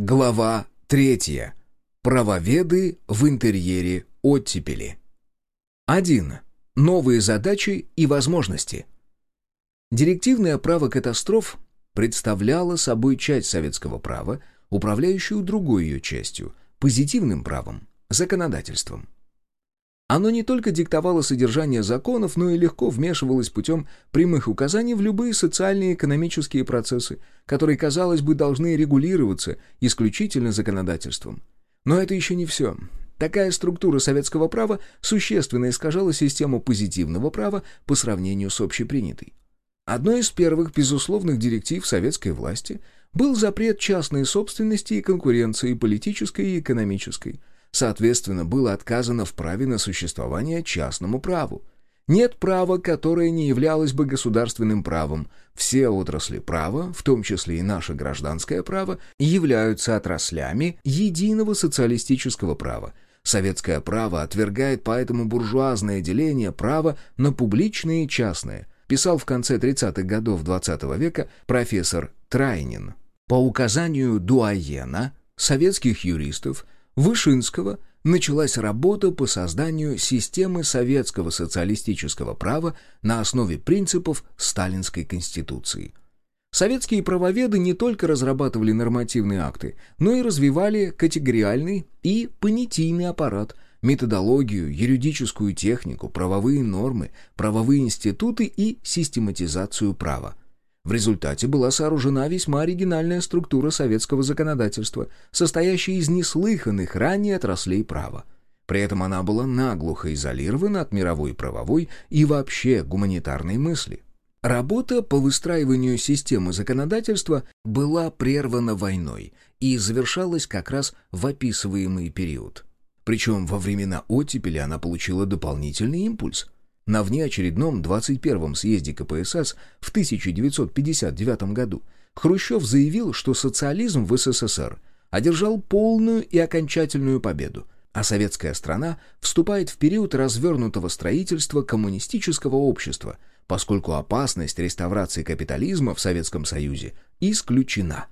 Глава третья. Правоведы в интерьере оттепели. 1. Новые задачи и возможности. Директивное право катастроф представляло собой часть советского права, управляющую другой ее частью – позитивным правом, законодательством. Оно не только диктовало содержание законов, но и легко вмешивалось путем прямых указаний в любые социальные и экономические процессы, которые, казалось бы, должны регулироваться исключительно законодательством. Но это еще не все. Такая структура советского права существенно искажала систему позитивного права по сравнению с общепринятой. Одной из первых безусловных директив советской власти был запрет частной собственности и конкуренции политической и экономической – Соответственно, было отказано в праве на существование частному праву. Нет права, которое не являлось бы государственным правом. Все отрасли права, в том числе и наше гражданское право, являются отраслями единого социалистического права. Советское право отвергает поэтому буржуазное деление права на публичное и частное, писал в конце 30-х годов XX -го века профессор Трайнин. По указанию Дуаена, советских юристов – Вышинского началась работа по созданию системы советского социалистического права на основе принципов Сталинской Конституции. Советские правоведы не только разрабатывали нормативные акты, но и развивали категориальный и понятийный аппарат, методологию, юридическую технику, правовые нормы, правовые институты и систематизацию права. В результате была сооружена весьма оригинальная структура советского законодательства, состоящая из неслыханных ранее отраслей права. При этом она была наглухо изолирована от мировой правовой и вообще гуманитарной мысли. Работа по выстраиванию системы законодательства была прервана войной и завершалась как раз в описываемый период. Причем во времена оттепели она получила дополнительный импульс – на внеочередном 21-м съезде КПСС в 1959 году Хрущев заявил, что социализм в СССР одержал полную и окончательную победу, а советская страна вступает в период развернутого строительства коммунистического общества, поскольку опасность реставрации капитализма в Советском Союзе исключена.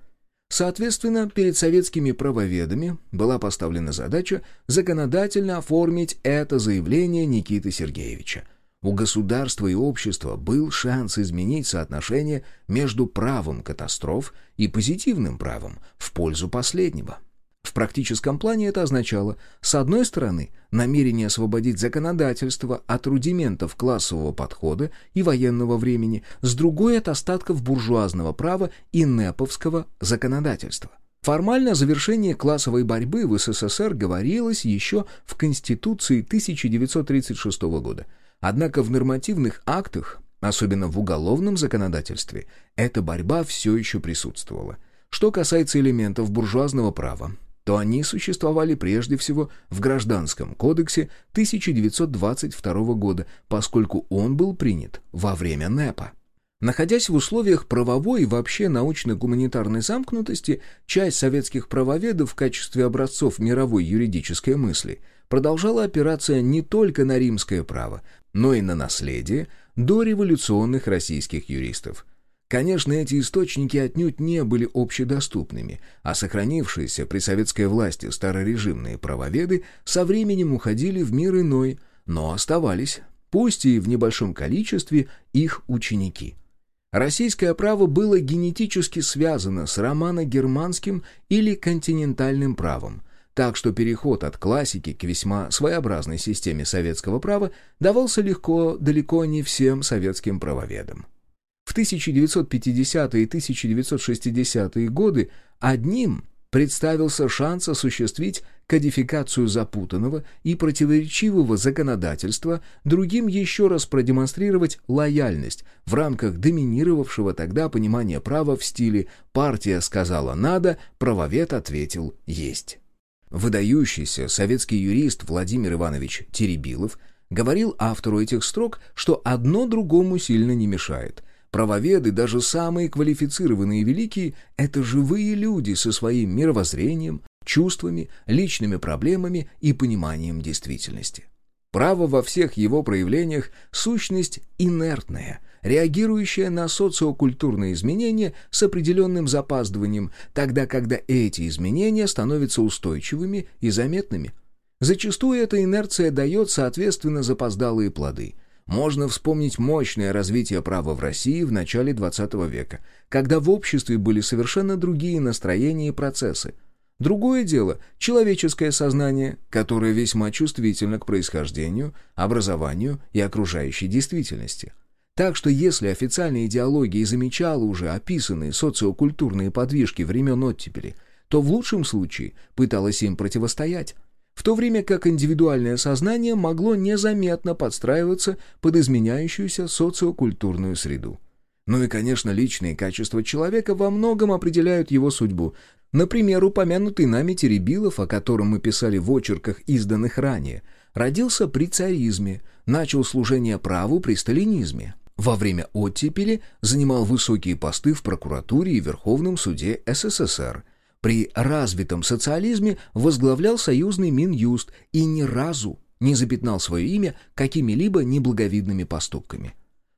Соответственно, перед советскими правоведами была поставлена задача законодательно оформить это заявление Никиты Сергеевича – у государства и общества был шанс изменить соотношение между правом катастроф и позитивным правом в пользу последнего. В практическом плане это означало, с одной стороны, намерение освободить законодательство от рудиментов классового подхода и военного времени, с другой от остатков буржуазного права и неповского законодательства. Формально о завершении классовой борьбы в СССР говорилось еще в Конституции 1936 года – Однако в нормативных актах, особенно в уголовном законодательстве, эта борьба все еще присутствовала. Что касается элементов буржуазного права, то они существовали прежде всего в Гражданском кодексе 1922 года, поскольку он был принят во время НЭПа. Находясь в условиях правовой и вообще научно-гуманитарной замкнутости, часть советских правоведов в качестве образцов мировой юридической мысли продолжала опираться не только на римское право, но и на наследие дореволюционных российских юристов. Конечно, эти источники отнюдь не были общедоступными, а сохранившиеся при советской власти старорежимные правоведы со временем уходили в мир иной, но оставались, пусть и в небольшом количестве, их ученики. Российское право было генетически связано с романо-германским или континентальным правом, так что переход от классики к весьма своеобразной системе советского права давался легко далеко не всем советским правоведам. В 1950-е и 1960-е годы одним представился шанс осуществить кодификацию запутанного и противоречивого законодательства, другим еще раз продемонстрировать лояльность в рамках доминировавшего тогда понимания права в стиле «партия сказала надо, правовед ответил есть». Выдающийся советский юрист Владимир Иванович Теребилов говорил автору этих строк, что одно другому сильно не мешает. Правоведы, даже самые квалифицированные великие, это живые люди со своим мировоззрением, чувствами, личными проблемами и пониманием действительности. Право во всех его проявлениях – сущность инертная, реагирующая на социокультурные изменения с определенным запаздыванием, тогда когда эти изменения становятся устойчивыми и заметными. Зачастую эта инерция дает, соответственно, запоздалые плоды – можно вспомнить мощное развитие права в России в начале XX века, когда в обществе были совершенно другие настроения и процессы. Другое дело – человеческое сознание, которое весьма чувствительно к происхождению, образованию и окружающей действительности. Так что если официальная идеология замечала уже описанные социокультурные подвижки времен оттепели, то в лучшем случае пыталась им противостоять, в то время как индивидуальное сознание могло незаметно подстраиваться под изменяющуюся социокультурную среду. Ну и, конечно, личные качества человека во многом определяют его судьбу. Например, упомянутый нами Теребилов, о котором мы писали в очерках, изданных ранее, родился при царизме, начал служение праву при сталинизме. Во время оттепели занимал высокие посты в прокуратуре и Верховном суде СССР – при развитом социализме возглавлял союзный Минюст и ни разу не запятнал свое имя какими-либо неблаговидными поступками.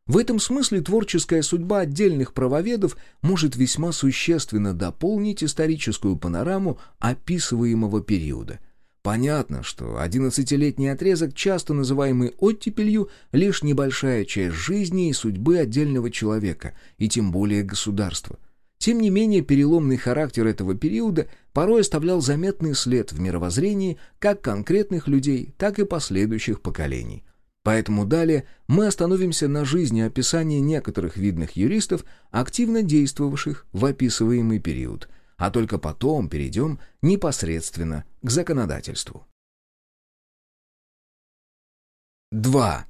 В этом смысле творческая судьба отдельных правоведов может весьма существенно дополнить историческую панораму описываемого периода. Понятно, что 11-летний отрезок, часто называемый оттепелью, лишь небольшая часть жизни и судьбы отдельного человека, и тем более государства – тем не менее, переломный характер этого периода порой оставлял заметный след в мировоззрении как конкретных людей, так и последующих поколений. Поэтому далее мы остановимся на жизни описания некоторых видных юристов, активно действовавших в описываемый период, а только потом перейдем непосредственно к законодательству. 2.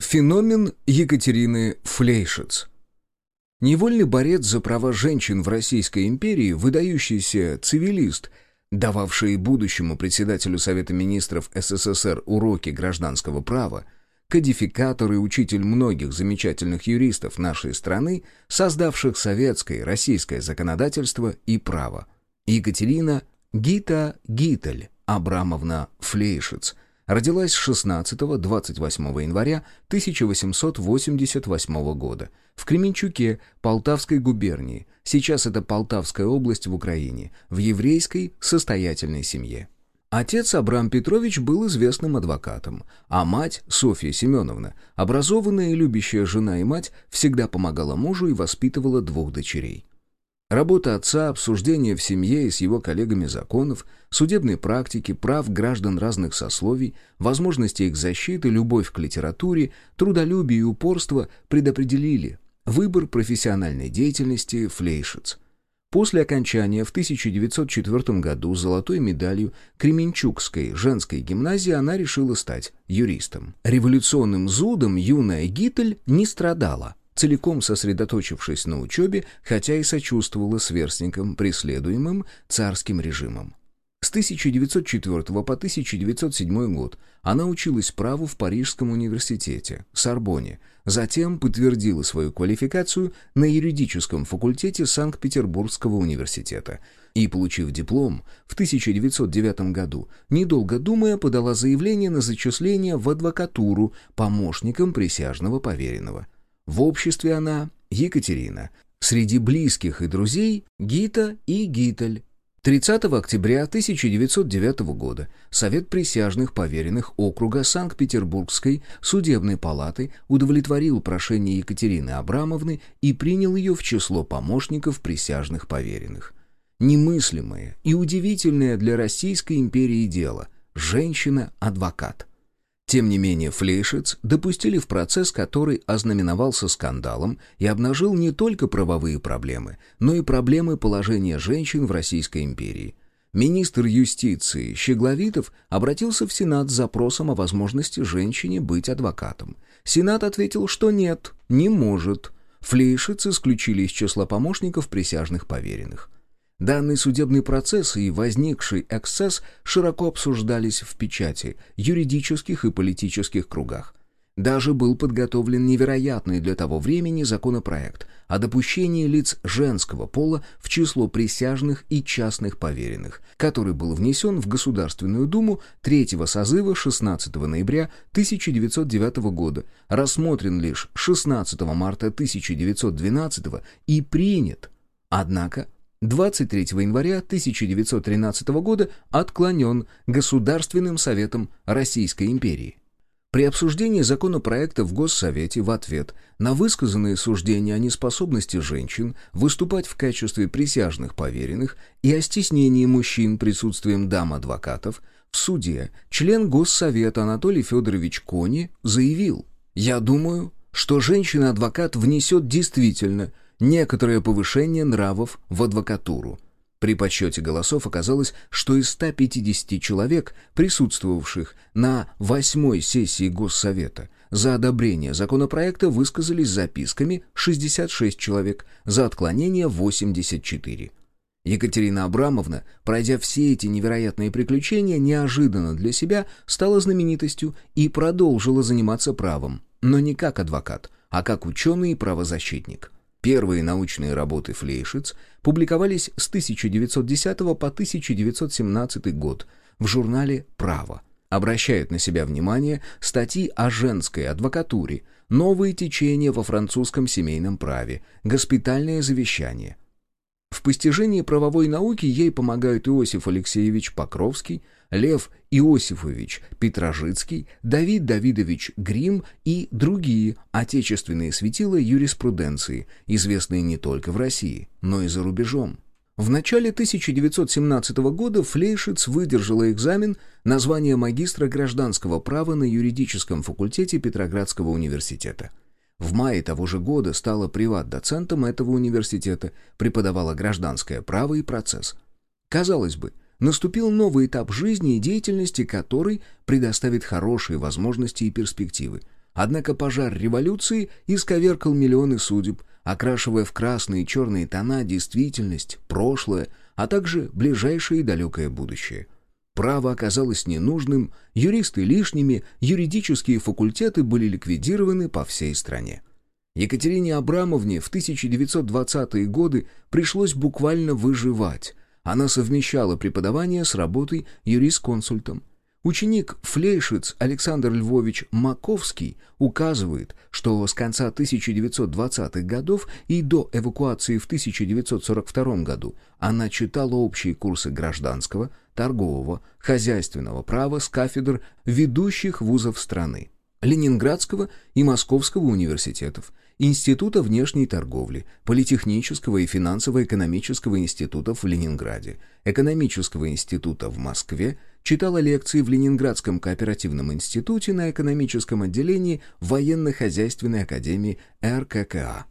Феномен Екатерины Флейшиц – Невольный борец за права женщин в Российской империи, выдающийся цивилист, дававший будущему председателю Совета министров СССР уроки гражданского права, кодификатор и учитель многих замечательных юристов нашей страны, создавших советское и российское законодательство и право. Екатерина Гита Гитель Абрамовна Флейшиц – родилась 16-28 января 1888 года в Кременчуке Полтавской губернии, сейчас это Полтавская область в Украине, в еврейской состоятельной семье. Отец Абрам Петрович был известным адвокатом, а мать, Софья Семеновна, образованная и любящая жена и мать, всегда помогала мужу и воспитывала двух дочерей. Работа отца, обсуждение в семье и с его коллегами законов, судебной практики, прав граждан разных сословий, возможности их защиты, любовь к литературе, трудолюбие и упорство предопределили выбор профессиональной деятельности Флейшиц. После окончания в 1904 году золотой медалью Кременчугской женской гимназии она решила стать юристом. Революционным зудом юная Гитель не страдала – целиком сосредоточившись на учебе, хотя и сочувствовала сверстникам, преследуемым царским режимом. С 1904 по 1907 год она училась праву в Парижском университете, Сорбоне, затем подтвердила свою квалификацию на юридическом факультете Санкт-Петербургского университета и, получив диплом, в 1909 году, недолго думая, подала заявление на зачисление в адвокатуру помощником присяжного поверенного – в обществе она Екатерина, среди близких и друзей Гита и Гитель. 30 октября 1909 года Совет присяжных поверенных округа Санкт-Петербургской судебной палаты удовлетворил прошение Екатерины Абрамовны и принял ее в число помощников присяжных поверенных. Немыслимое и удивительное для Российской империи дело – женщина-адвокат – тем не менее, Флейшиц допустили в процесс, который ознаменовался скандалом и обнажил не только правовые проблемы, но и проблемы положения женщин в Российской империи. Министр юстиции Щегловитов обратился в Сенат с запросом о возможности женщине быть адвокатом. Сенат ответил, что нет, не может. Флейшиц исключили из числа помощников присяжных поверенных. Данный судебный процесс и возникший эксцесс широко обсуждались в печати, юридических и политических кругах. Даже был подготовлен невероятный для того времени законопроект о допущении лиц женского пола в число присяжных и частных поверенных, который был внесен в Государственную Думу третьего созыва 16 ноября 1909 года, рассмотрен лишь 16 марта 1912 и принят. Однако 23 января 1913 года отклонен Государственным Советом Российской империи. При обсуждении законопроекта в Госсовете в ответ на высказанные суждения о неспособности женщин выступать в качестве присяжных поверенных и о стеснении мужчин присутствием дам-адвокатов, в суде член Госсовета Анатолий Федорович Кони заявил «Я думаю, что женщина-адвокат внесет действительно некоторое повышение нравов в адвокатуру, при подсчете голосов оказалось, что из 150 человек, присутствовавших на восьмой сессии Госсовета, за одобрение законопроекта высказались записками 66 человек, за отклонение 84. Екатерина Абрамовна, пройдя все эти невероятные приключения, неожиданно для себя стала знаменитостью и продолжила заниматься правом, но не как адвокат, а как ученый и правозащитник. Первые научные работы Флейшиц публиковались с 1910 по 1917 год в журнале «Право». Обращают на себя внимание статьи о женской адвокатуре, новые течения во французском семейном праве, госпитальное завещание – в постижении правовой науки ей помогают Иосиф Алексеевич Покровский, Лев Иосифович Петрожицкий, Давид Давидович Грим и другие отечественные светила юриспруденции, известные не только в России, но и за рубежом. В начале 1917 года Флейшиц выдержала экзамен на звание магистра гражданского права на юридическом факультете Петроградского университета – в мае того же года стала приват-доцентом этого университета, преподавала гражданское право и процесс. Казалось бы, наступил новый этап жизни и деятельности, который предоставит хорошие возможности и перспективы. Однако пожар революции исковеркал миллионы судеб, окрашивая в красные и черные тона действительность, прошлое, а также ближайшее и далекое будущее – Право оказалось ненужным, юристы лишними, юридические факультеты были ликвидированы по всей стране. Екатерине Абрамовне в 1920-е годы пришлось буквально выживать. Она совмещала преподавание с работой юрисконсультом. Ученик Флейшиц Александр Львович Маковский указывает, что с конца 1920-х годов и до эвакуации в 1942 году она читала общие курсы гражданского, торгового, хозяйственного права с кафедр ведущих вузов страны. Ленинградского и Московского университетов, Института внешней торговли, Политехнического и финансово-экономического институтов в Ленинграде, Экономического института в Москве, читала лекции в Ленинградском кооперативном институте на экономическом отделении Военно-хозяйственной академии РККА.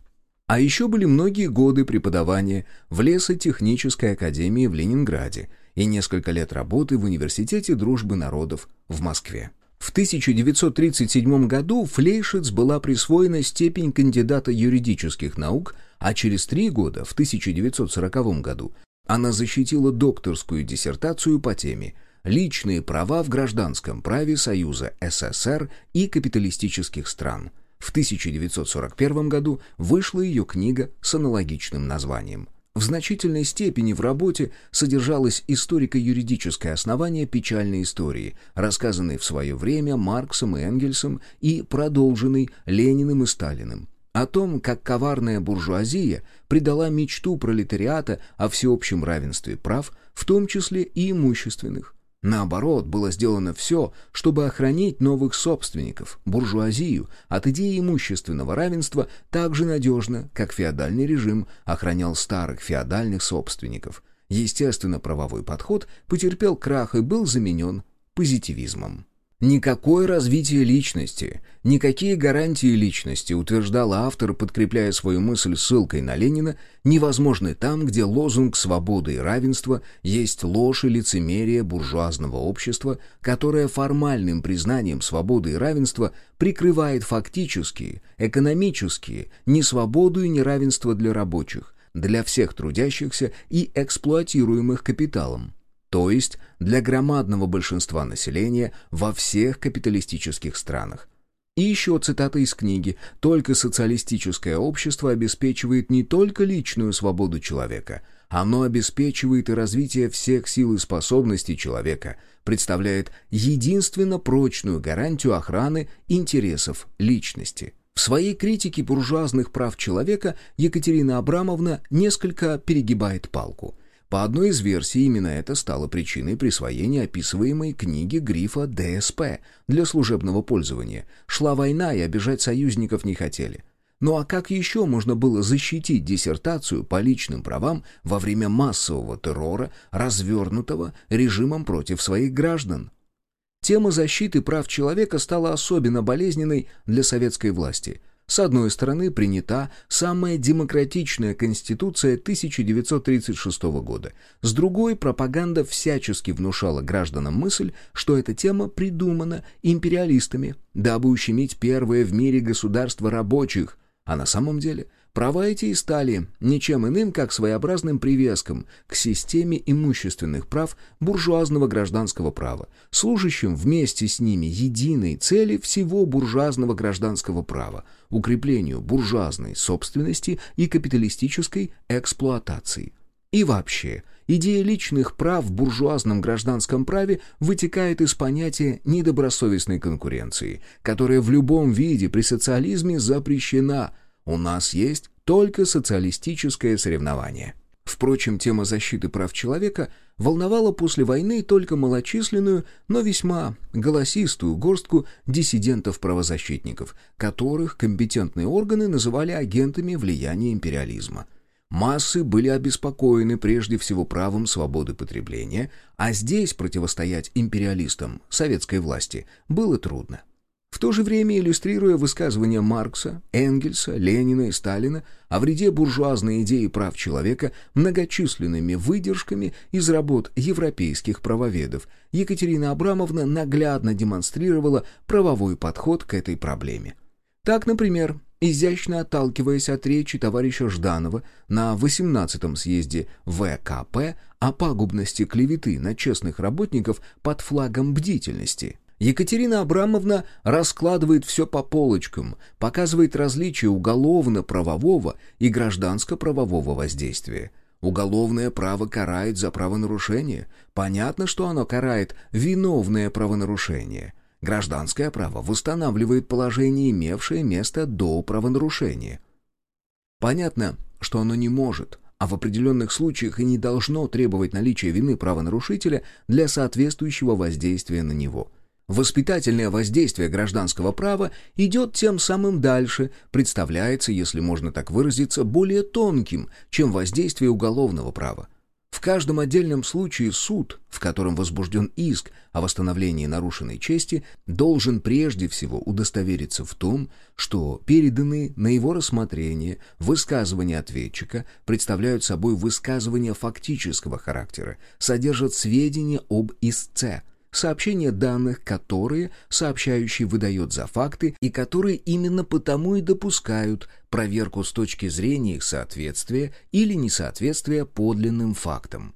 А еще были многие годы преподавания в лесотехнической академии в Ленинграде и несколько лет работы в Университете дружбы народов в Москве. В 1937 году Флейшиц была присвоена степень кандидата юридических наук, а через три года, в 1940 году, она защитила докторскую диссертацию по теме «Личные права в гражданском праве Союза СССР и капиталистических стран». В 1941 году вышла ее книга с аналогичным названием – в значительной степени в работе содержалось историко-юридическое основание печальной истории, рассказанной в свое время Марксом и Энгельсом и продолженной Лениным и Сталиным. О том, как коварная буржуазия предала мечту пролетариата о всеобщем равенстве прав, в том числе и имущественных, Наоборот, было сделано все, чтобы охранить новых собственников, буржуазию, от идеи имущественного равенства так же надежно, как феодальный режим охранял старых феодальных собственников. Естественно, правовой подход потерпел крах и был заменен позитивизмом. Никакое развитие личности, никакие гарантии личности, утверждал автор, подкрепляя свою мысль ссылкой на Ленина, невозможны там, где лозунг свободы и равенства есть ложь и лицемерие буржуазного общества, которое формальным признанием свободы и равенства прикрывает фактические, экономические, несвободу и неравенство для рабочих, для всех трудящихся и эксплуатируемых капиталом то есть для громадного большинства населения во всех капиталистических странах. И еще цитата из книги «Только социалистическое общество обеспечивает не только личную свободу человека, оно обеспечивает и развитие всех сил и способностей человека, представляет единственно прочную гарантию охраны интересов личности». В своей критике буржуазных прав человека Екатерина Абрамовна несколько перегибает палку – по одной из версий, именно это стало причиной присвоения описываемой книги грифа «ДСП» для служебного пользования. Шла война, и обижать союзников не хотели. Ну а как еще можно было защитить диссертацию по личным правам во время массового террора, развернутого режимом против своих граждан? Тема защиты прав человека стала особенно болезненной для советской власти – с одной стороны, принята самая демократичная конституция 1936 года. С другой, пропаганда всячески внушала гражданам мысль, что эта тема придумана империалистами, дабы ущемить первое в мире государство рабочих, а на самом деле Права эти и стали ничем иным, как своеобразным привеском к системе имущественных прав буржуазного гражданского права, служащим вместе с ними единой цели всего буржуазного гражданского права – укреплению буржуазной собственности и капиталистической эксплуатации. И вообще, идея личных прав в буржуазном гражданском праве вытекает из понятия недобросовестной конкуренции, которая в любом виде при социализме запрещена – у нас есть только социалистическое соревнование. Впрочем, тема защиты прав человека волновала после войны только малочисленную, но весьма голосистую горстку диссидентов-правозащитников, которых компетентные органы называли агентами влияния империализма. Массы были обеспокоены прежде всего правом свободы потребления, а здесь противостоять империалистам советской власти было трудно. В то же время иллюстрируя высказывания Маркса, Энгельса, Ленина и Сталина о вреде буржуазной идеи прав человека многочисленными выдержками из работ европейских правоведов, Екатерина Абрамовна наглядно демонстрировала правовой подход к этой проблеме. Так, например, изящно отталкиваясь от речи товарища Жданова на 18-м съезде ВКП о пагубности клеветы на честных работников под флагом бдительности – Екатерина Абрамовна раскладывает все по полочкам, показывает различия уголовно-правового и гражданско-правового воздействия. Уголовное право карает за правонарушение. Понятно, что оно карает виновное правонарушение. Гражданское право восстанавливает положение, имевшее место до правонарушения. Понятно, что оно не может, а в определенных случаях и не должно требовать наличия вины правонарушителя для соответствующего воздействия на него – Воспитательное воздействие гражданского права идет тем самым дальше, представляется, если можно так выразиться, более тонким, чем воздействие уголовного права. В каждом отдельном случае суд, в котором возбужден иск о восстановлении нарушенной чести, должен прежде всего удостовериться в том, что переданные на его рассмотрение высказывания ответчика представляют собой высказывания фактического характера, содержат сведения об истце – сообщение данных, которые сообщающий выдает за факты и которые именно потому и допускают проверку с точки зрения их соответствия или несоответствия подлинным фактам.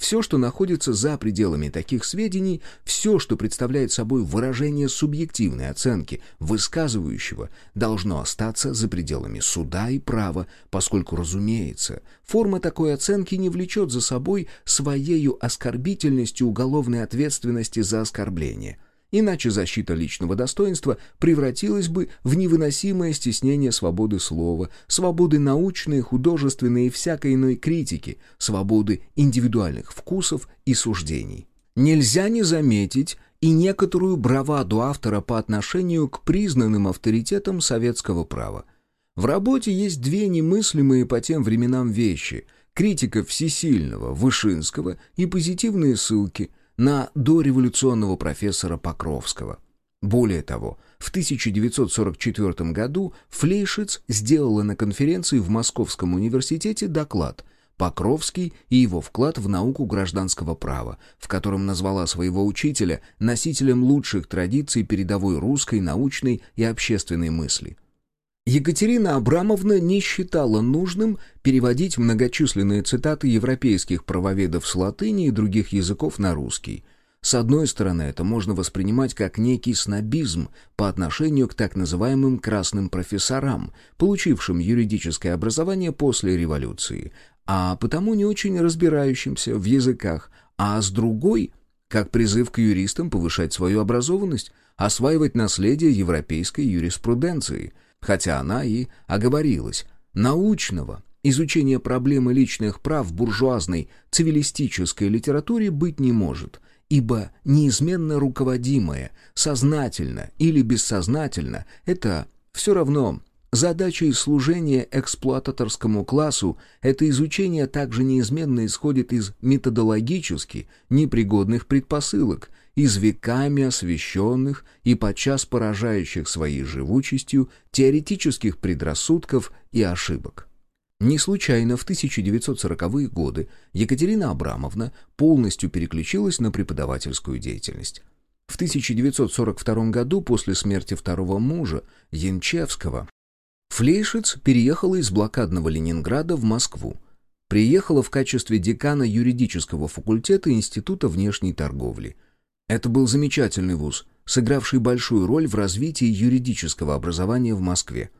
Все, что находится за пределами таких сведений, все, что представляет собой выражение субъективной оценки высказывающего, должно остаться за пределами суда и права, поскольку, разумеется, форма такой оценки не влечет за собой своею оскорбительностью уголовной ответственности за оскорбление – Иначе защита личного достоинства превратилась бы в невыносимое стеснение свободы слова, свободы научной, художественной и всякой иной критики, свободы индивидуальных вкусов и суждений. Нельзя не заметить и некоторую браваду автора по отношению к признанным авторитетам советского права. В работе есть две немыслимые по тем временам вещи – критика всесильного Вышинского и позитивные ссылки – на дореволюционного профессора Покровского. Более того, в 1944 году Флейшиц сделала на конференции в Московском университете доклад «Покровский и его вклад в науку гражданского права», в котором назвала своего учителя носителем лучших традиций передовой русской научной и общественной мысли – Екатерина Абрамовна не считала нужным переводить многочисленные цитаты европейских правоведов с латыни и других языков на русский. С одной стороны, это можно воспринимать как некий снобизм по отношению к так называемым «красным профессорам», получившим юридическое образование после революции, а потому не очень разбирающимся в языках, а с другой – как призыв к юристам повышать свою образованность, осваивать наследие европейской юриспруденции, хотя она и оговорилась. Научного изучения проблемы личных прав в буржуазной цивилистической литературе быть не может – ибо неизменно руководимое, сознательно или бессознательно, это все равно задача и служение эксплуататорскому классу, это изучение также неизменно исходит из методологически непригодных предпосылок, из веками освещенных и подчас поражающих своей живучестью теоретических предрассудков и ошибок. Не случайно в 1940-е годы Екатерина Абрамовна полностью переключилась на преподавательскую деятельность. В 1942 году, после смерти второго мужа, Янчевского, Флейшиц переехала из блокадного Ленинграда в Москву. Приехала в качестве декана юридического факультета Института внешней торговли. Это был замечательный вуз, сыгравший большую роль в развитии юридического образования в Москве.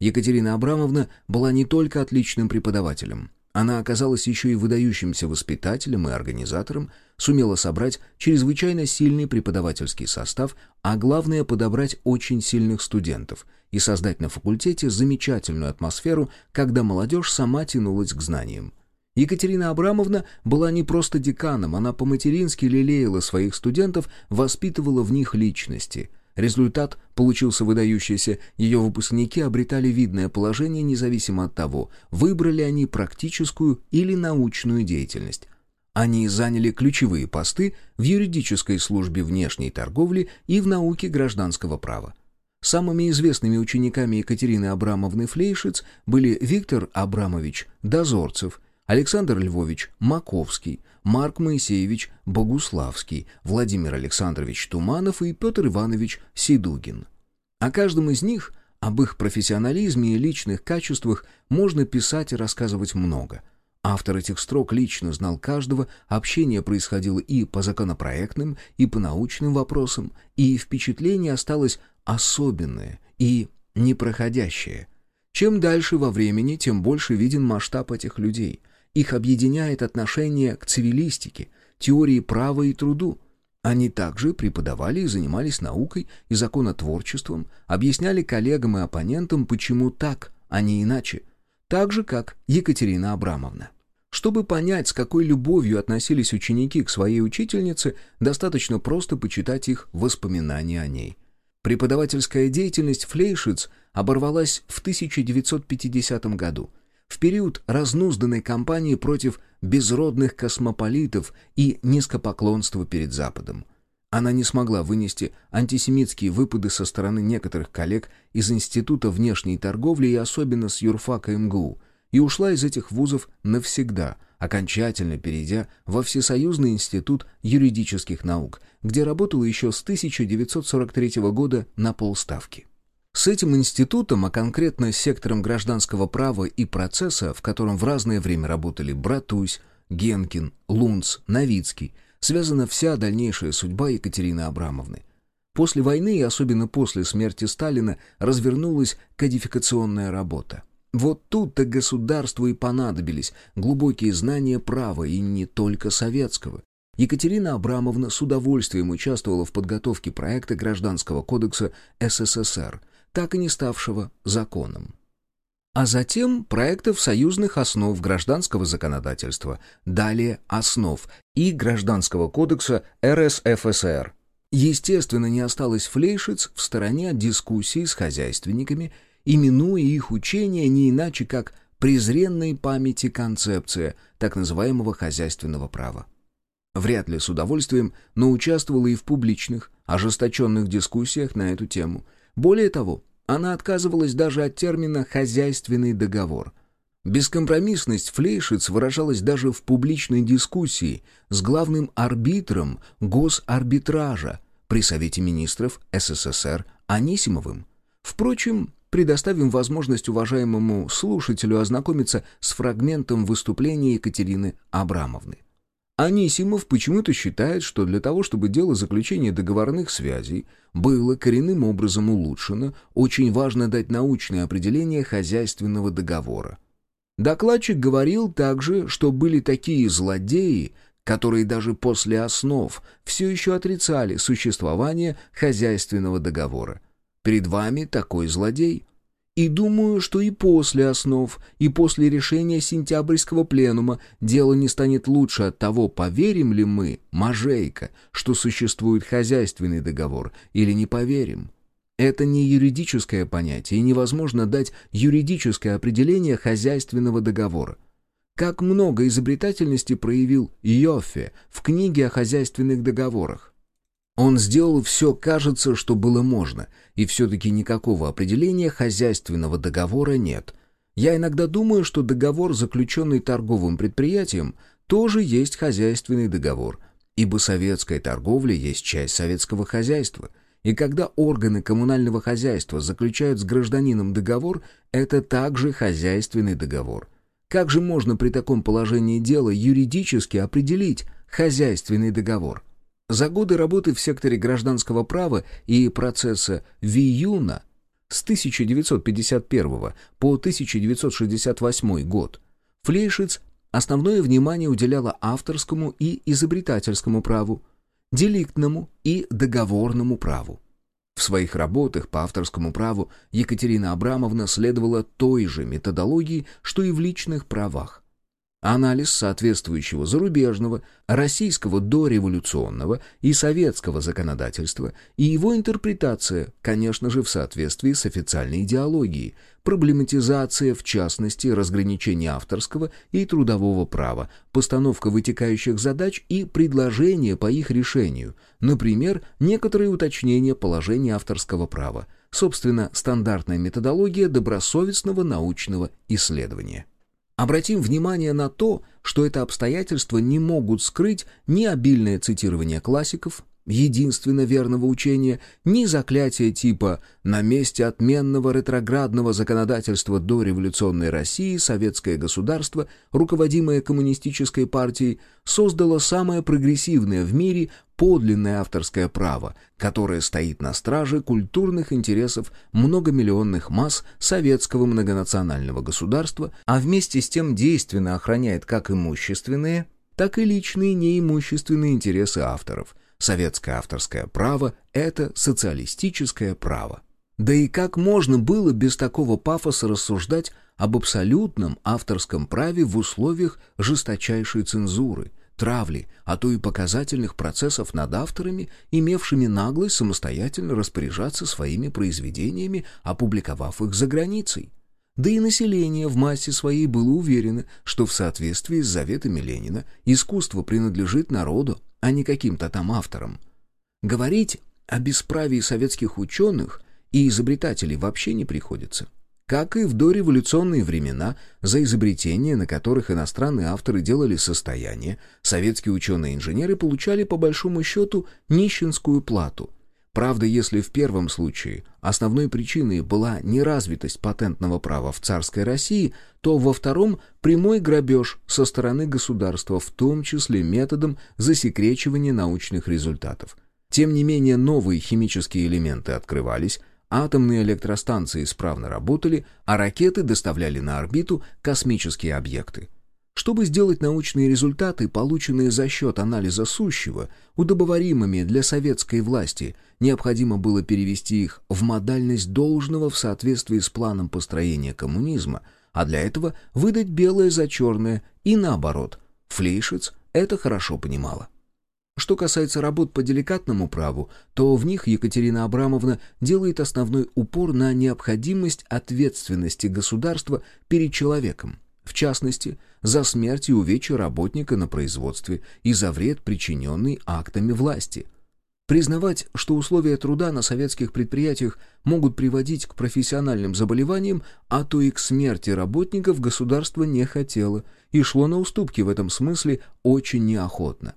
Екатерина Абрамовна была не только отличным преподавателем. Она оказалась еще и выдающимся воспитателем и организатором, сумела собрать чрезвычайно сильный преподавательский состав, а главное подобрать очень сильных студентов и создать на факультете замечательную атмосферу, когда молодежь сама тянулась к знаниям. Екатерина Абрамовна была не просто деканом, она по-матерински лелеяла своих студентов, воспитывала в них личности – Результат получился выдающийся, ее выпускники обретали видное положение независимо от того, выбрали они практическую или научную деятельность. Они заняли ключевые посты в юридической службе внешней торговли и в науке гражданского права. Самыми известными учениками Екатерины Абрамовны Флейшиц были Виктор Абрамович Дозорцев, Александр Львович Маковский, Марк Моисеевич Богуславский, Владимир Александрович Туманов и Петр Иванович Сидугин. О каждом из них, об их профессионализме и личных качествах можно писать и рассказывать много. Автор этих строк лично знал каждого, общение происходило и по законопроектным, и по научным вопросам, и впечатление осталось особенное и непроходящее. Чем дальше во времени, тем больше виден масштаб этих людей – их объединяет отношение к цивилистике, теории права и труду. Они также преподавали и занимались наукой и законотворчеством, объясняли коллегам и оппонентам, почему так, а не иначе, так же, как Екатерина Абрамовна. Чтобы понять, с какой любовью относились ученики к своей учительнице, достаточно просто почитать их воспоминания о ней. Преподавательская деятельность Флейшиц оборвалась в 1950 году – в период разнузданной кампании против безродных космополитов и низкопоклонства перед Западом. Она не смогла вынести антисемитские выпады со стороны некоторых коллег из Института внешней торговли и особенно с юрфака МГУ, и ушла из этих вузов навсегда, окончательно перейдя во Всесоюзный институт юридических наук, где работала еще с 1943 года на полставки. С этим институтом, а конкретно с сектором гражданского права и процесса, в котором в разное время работали Братусь, Генкин, Лунц, Новицкий, связана вся дальнейшая судьба Екатерины Абрамовны. После войны и особенно после смерти Сталина развернулась кодификационная работа. Вот тут-то государству и понадобились глубокие знания права и не только советского. Екатерина Абрамовна с удовольствием участвовала в подготовке проекта Гражданского кодекса СССР, так и не ставшего законом. А затем проектов союзных основ гражданского законодательства, далее основ и Гражданского кодекса РСФСР. Естественно, не осталось флейшиц в стороне от дискуссий с хозяйственниками, именуя их учения не иначе, как презренной памяти концепция так называемого хозяйственного права. Вряд ли с удовольствием, но участвовала и в публичных, ожесточенных дискуссиях на эту тему – более того, она отказывалась даже от термина «хозяйственный договор». Бескомпромиссность Флейшиц выражалась даже в публичной дискуссии с главным арбитром госарбитража при Совете министров СССР Анисимовым. Впрочем, предоставим возможность уважаемому слушателю ознакомиться с фрагментом выступления Екатерины Абрамовны. Анисимов почему-то считает, что для того, чтобы дело заключения договорных связей было коренным образом улучшено, очень важно дать научное определение хозяйственного договора. Докладчик говорил также, что были такие злодеи, которые даже после основ все еще отрицали существование хозяйственного договора. Перед вами такой злодей. И думаю, что и после основ, и после решения сентябрьского пленума дело не станет лучше от того, поверим ли мы, Мажейка, что существует хозяйственный договор, или не поверим. Это не юридическое понятие, и невозможно дать юридическое определение хозяйственного договора. Как много изобретательности проявил Йоффе в книге о хозяйственных договорах. Он сделал все, кажется, что было можно, и все-таки никакого определения хозяйственного договора нет. Я иногда думаю, что договор, заключенный торговым предприятием, тоже есть хозяйственный договор, ибо советская торговля есть часть советского хозяйства. И когда органы коммунального хозяйства заключают с гражданином договор, это также хозяйственный договор. Как же можно при таком положении дела юридически определить хозяйственный договор? За годы работы в секторе гражданского права и процесса Виюна с 1951 по 1968 год Флейшиц основное внимание уделяла авторскому и изобретательскому праву, деликтному и договорному праву. В своих работах по авторскому праву Екатерина Абрамовна следовала той же методологии, что и в личных правах. Анализ соответствующего зарубежного, российского дореволюционного и советского законодательства и его интерпретация, конечно же, в соответствии с официальной идеологией, проблематизация, в частности, разграничение авторского и трудового права, постановка вытекающих задач и предложения по их решению, например, некоторые уточнения положения авторского права, собственно, стандартная методология добросовестного научного исследования. Обратим внимание на то, что это обстоятельства не могут скрыть ни обильное цитирование классиков, единственно верного учения, ни заклятия типа «на месте отменного ретроградного законодательства до революционной России советское государство, руководимое коммунистической партией, создало самое прогрессивное в мире подлинное авторское право, которое стоит на страже культурных интересов многомиллионных масс советского многонационального государства, а вместе с тем действенно охраняет как имущественные, так и личные неимущественные интересы авторов. Советское авторское право – это социалистическое право. Да и как можно было без такого пафоса рассуждать об абсолютном авторском праве в условиях жесточайшей цензуры – травли, а то и показательных процессов над авторами, имевшими наглость самостоятельно распоряжаться своими произведениями, опубликовав их за границей. Да и население в массе своей было уверено, что в соответствии с заветами Ленина искусство принадлежит народу, а не каким-то там авторам. Говорить о бесправии советских ученых и изобретателей вообще не приходится. Как и в дореволюционные времена, за изобретения, на которых иностранные авторы делали состояние, советские ученые-инженеры получали по большому счету нищенскую плату. Правда, если в первом случае основной причиной была неразвитость патентного права в царской России, то во втором – прямой грабеж со стороны государства, в том числе методом засекречивания научных результатов. Тем не менее, новые химические элементы открывались, Атомные электростанции исправно работали, а ракеты доставляли на орбиту космические объекты. Чтобы сделать научные результаты, полученные за счет анализа сущего, удобоваримыми для советской власти, необходимо было перевести их в модальность должного в соответствии с планом построения коммунизма, а для этого выдать белое за черное и наоборот. Флейшиц это хорошо понимала. Что касается работ по деликатному праву, то в них Екатерина Абрамовна делает основной упор на необходимость ответственности государства перед человеком, в частности, за смерть и увечья работника на производстве и за вред, причиненный актами власти. Признавать, что условия труда на советских предприятиях могут приводить к профессиональным заболеваниям, а то и к смерти работников государство не хотело и шло на уступки в этом смысле очень неохотно.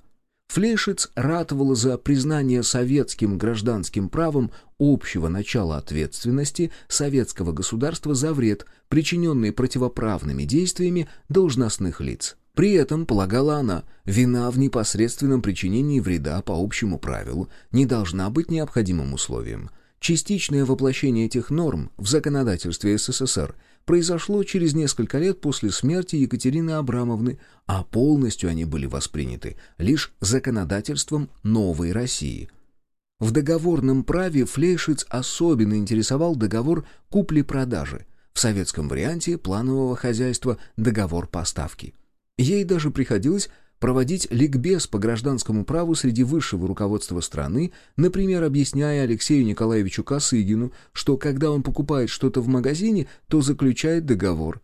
Флейшиц ратовала за признание советским гражданским правом общего начала ответственности советского государства за вред, причиненный противоправными действиями должностных лиц. При этом, полагала она, вина в непосредственном причинении вреда по общему правилу не должна быть необходимым условием. Частичное воплощение этих норм в законодательстве СССР произошло через несколько лет после смерти Екатерины Абрамовны, а полностью они были восприняты лишь законодательством новой России. В договорном праве Флейшиц особенно интересовал договор купли-продажи, в советском варианте планового хозяйства договор поставки – Ей даже приходилось проводить ликбез по гражданскому праву среди высшего руководства страны, например, объясняя Алексею Николаевичу Косыгину, что когда он покупает что-то в магазине, то заключает договор.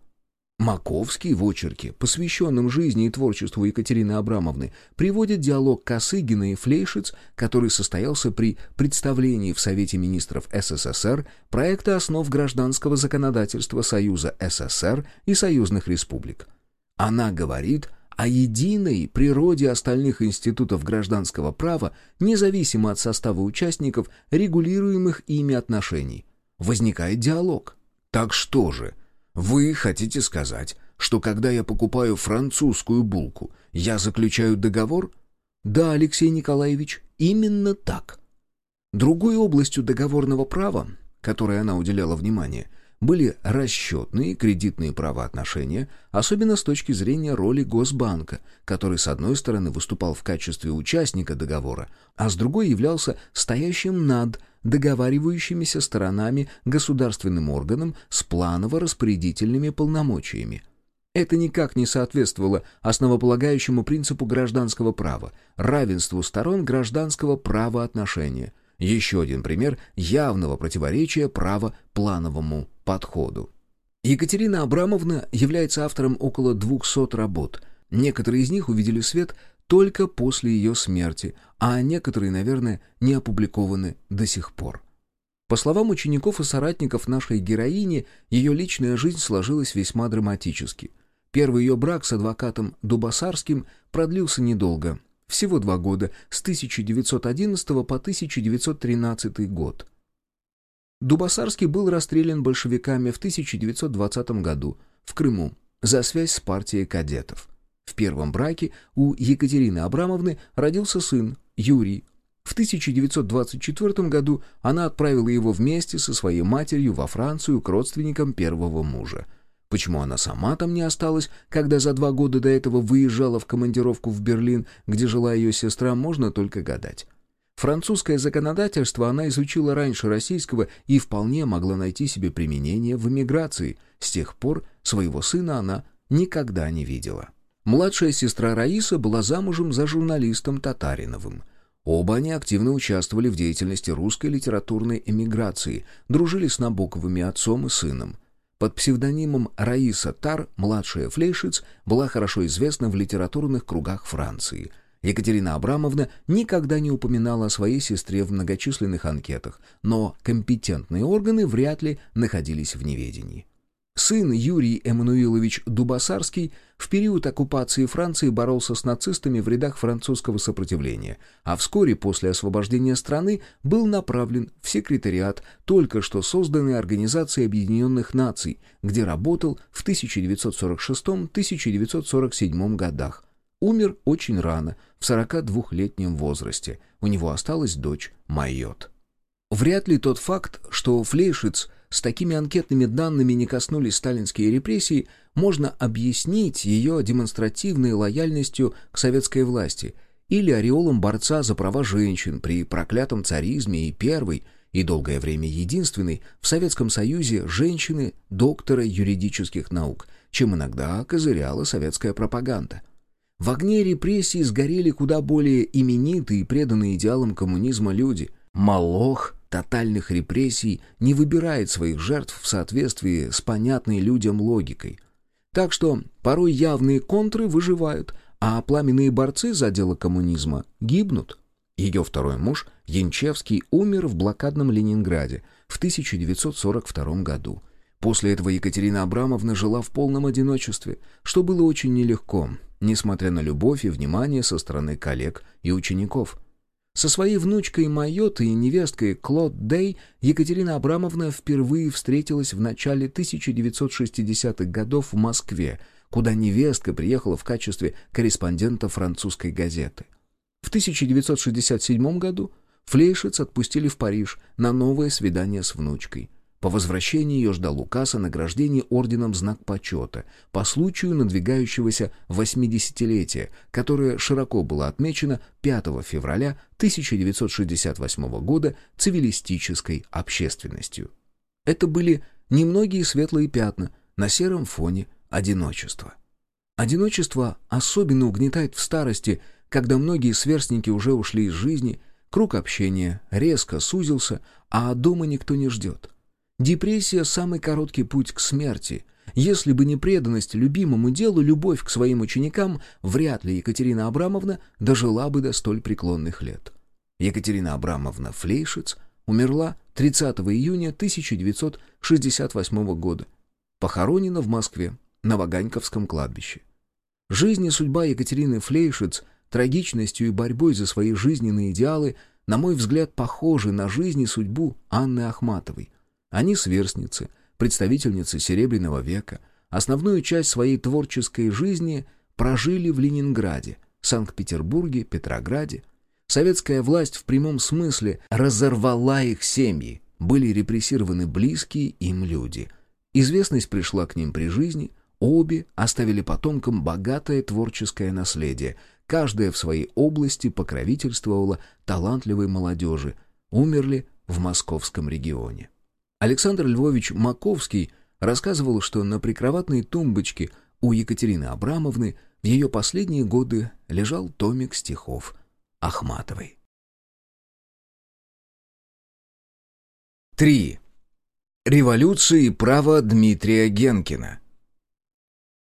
Маковский в очерке, посвященном жизни и творчеству Екатерины Абрамовны, приводит диалог Косыгина и Флейшиц, который состоялся при представлении в Совете министров СССР проекта основ гражданского законодательства Союза СССР и союзных республик. Она говорит о единой природе остальных институтов гражданского права, независимо от состава участников, регулируемых ими отношений. Возникает диалог. Так что же, вы хотите сказать, что когда я покупаю французскую булку, я заключаю договор? Да, Алексей Николаевич, именно так. Другой областью договорного права, которой она уделяла внимание – были расчетные кредитные правоотношения, особенно с точки зрения роли Госбанка, который с одной стороны выступал в качестве участника договора, а с другой являлся стоящим над договаривающимися сторонами государственным органом с планово-распорядительными полномочиями. Это никак не соответствовало основополагающему принципу гражданского права, равенству сторон гражданского правоотношения. Еще один пример явного противоречия права плановому подходу. Екатерина Абрамовна является автором около 200 работ. Некоторые из них увидели свет только после ее смерти, а некоторые, наверное, не опубликованы до сих пор. По словам учеников и соратников нашей героини, ее личная жизнь сложилась весьма драматически. Первый ее брак с адвокатом Дубасарским продлился недолго, всего два года, с 1911 по 1913 год. Дубасарский был расстрелян большевиками в 1920 году в Крыму за связь с партией кадетов. В первом браке у Екатерины Абрамовны родился сын Юрий. В 1924 году она отправила его вместе со своей матерью во Францию к родственникам первого мужа. Почему она сама там не осталась, когда за два года до этого выезжала в командировку в Берлин, где жила ее сестра, можно только гадать. Французское законодательство она изучила раньше российского и вполне могла найти себе применение в эмиграции. С тех пор своего сына она никогда не видела. Младшая сестра Раиса была замужем за журналистом Татариновым. Оба они активно участвовали в деятельности русской литературной эмиграции, дружили с Набоковыми отцом и сыном. Под псевдонимом Раиса Тар, младшая Флейшиц, была хорошо известна в литературных кругах Франции – Екатерина Абрамовна никогда не упоминала о своей сестре в многочисленных анкетах, но компетентные органы вряд ли находились в неведении. Сын Юрий Эммануилович Дубасарский в период оккупации Франции боролся с нацистами в рядах французского сопротивления, а вскоре после освобождения страны был направлен в секретариат только что созданной Организации Объединенных Наций, где работал в 1946-1947 годах, Умер очень рано, в 42-летнем возрасте. У него осталась дочь Майот. Вряд ли тот факт, что Флейшиц с такими анкетными данными не коснулись сталинские репрессии, можно объяснить ее демонстративной лояльностью к советской власти или ореолом борца за права женщин при проклятом царизме и первой, и долгое время единственной, в Советском Союзе женщины доктора юридических наук, чем иногда козыряла советская пропаганда. В огне репрессий сгорели куда более именитые и преданные идеалам коммунизма люди. Молох тотальных репрессий не выбирает своих жертв в соответствии с понятной людям логикой. Так что порой явные контры выживают, а пламенные борцы за дело коммунизма гибнут. Ее второй муж, Янчевский, умер в блокадном Ленинграде в 1942 году. После этого Екатерина Абрамовна жила в полном одиночестве, что было очень нелегко, несмотря на любовь и внимание со стороны коллег и учеников. Со своей внучкой Майотой и невесткой Клод Дей Екатерина Абрамовна впервые встретилась в начале 1960-х годов в Москве, куда невестка приехала в качестве корреспондента французской газеты. В 1967 году Флейшиц отпустили в Париж на новое свидание с внучкой. По возвращении ее ждал указ о награждении орденом знак почета по случаю надвигающегося 80-летия, которое широко было отмечено 5 февраля 1968 года цивилистической общественностью. Это были немногие светлые пятна на сером фоне одиночества. Одиночество особенно угнетает в старости, когда многие сверстники уже ушли из жизни, круг общения резко сузился, а дома никто не ждет. Депрессия – самый короткий путь к смерти. Если бы не преданность любимому делу, любовь к своим ученикам, вряд ли Екатерина Абрамовна дожила бы до столь преклонных лет. Екатерина Абрамовна Флейшиц умерла 30 июня 1968 года. Похоронена в Москве на Ваганьковском кладбище. Жизнь и судьба Екатерины Флейшиц трагичностью и борьбой за свои жизненные идеалы, на мой взгляд, похожи на жизнь и судьбу Анны Ахматовой. Они сверстницы, представительницы Серебряного века, основную часть своей творческой жизни прожили в Ленинграде, Санкт-Петербурге, Петрограде. Советская власть в прямом смысле разорвала их семьи, были репрессированы близкие им люди. Известность пришла к ним при жизни, обе оставили потомкам богатое творческое наследие, каждая в своей области покровительствовала талантливой молодежи, умерли в московском регионе. Александр Львович Маковский рассказывал, что на прикроватной тумбочке у Екатерины Абрамовны в ее последние годы лежал томик стихов Ахматовой. 3. Революция и право Дмитрия Генкина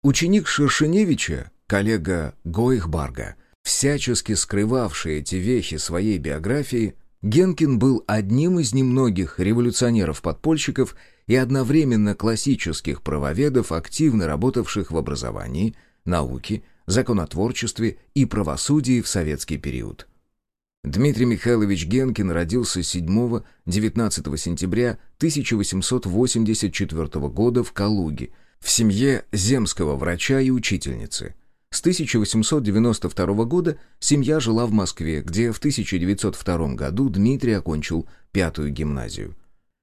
Ученик Шершеневича, коллега Гойхбарга, всячески скрывавший эти вехи своей биографии, Генкин был одним из немногих революционеров-подпольщиков и одновременно классических правоведов, активно работавших в образовании, науке, законотворчестве и правосудии в советский период. Дмитрий Михайлович Генкин родился 7-19 сентября 1884 года в Калуге, в семье земского врача и учительницы – с 1892 года семья жила в Москве, где в 1902 году Дмитрий окончил пятую гимназию.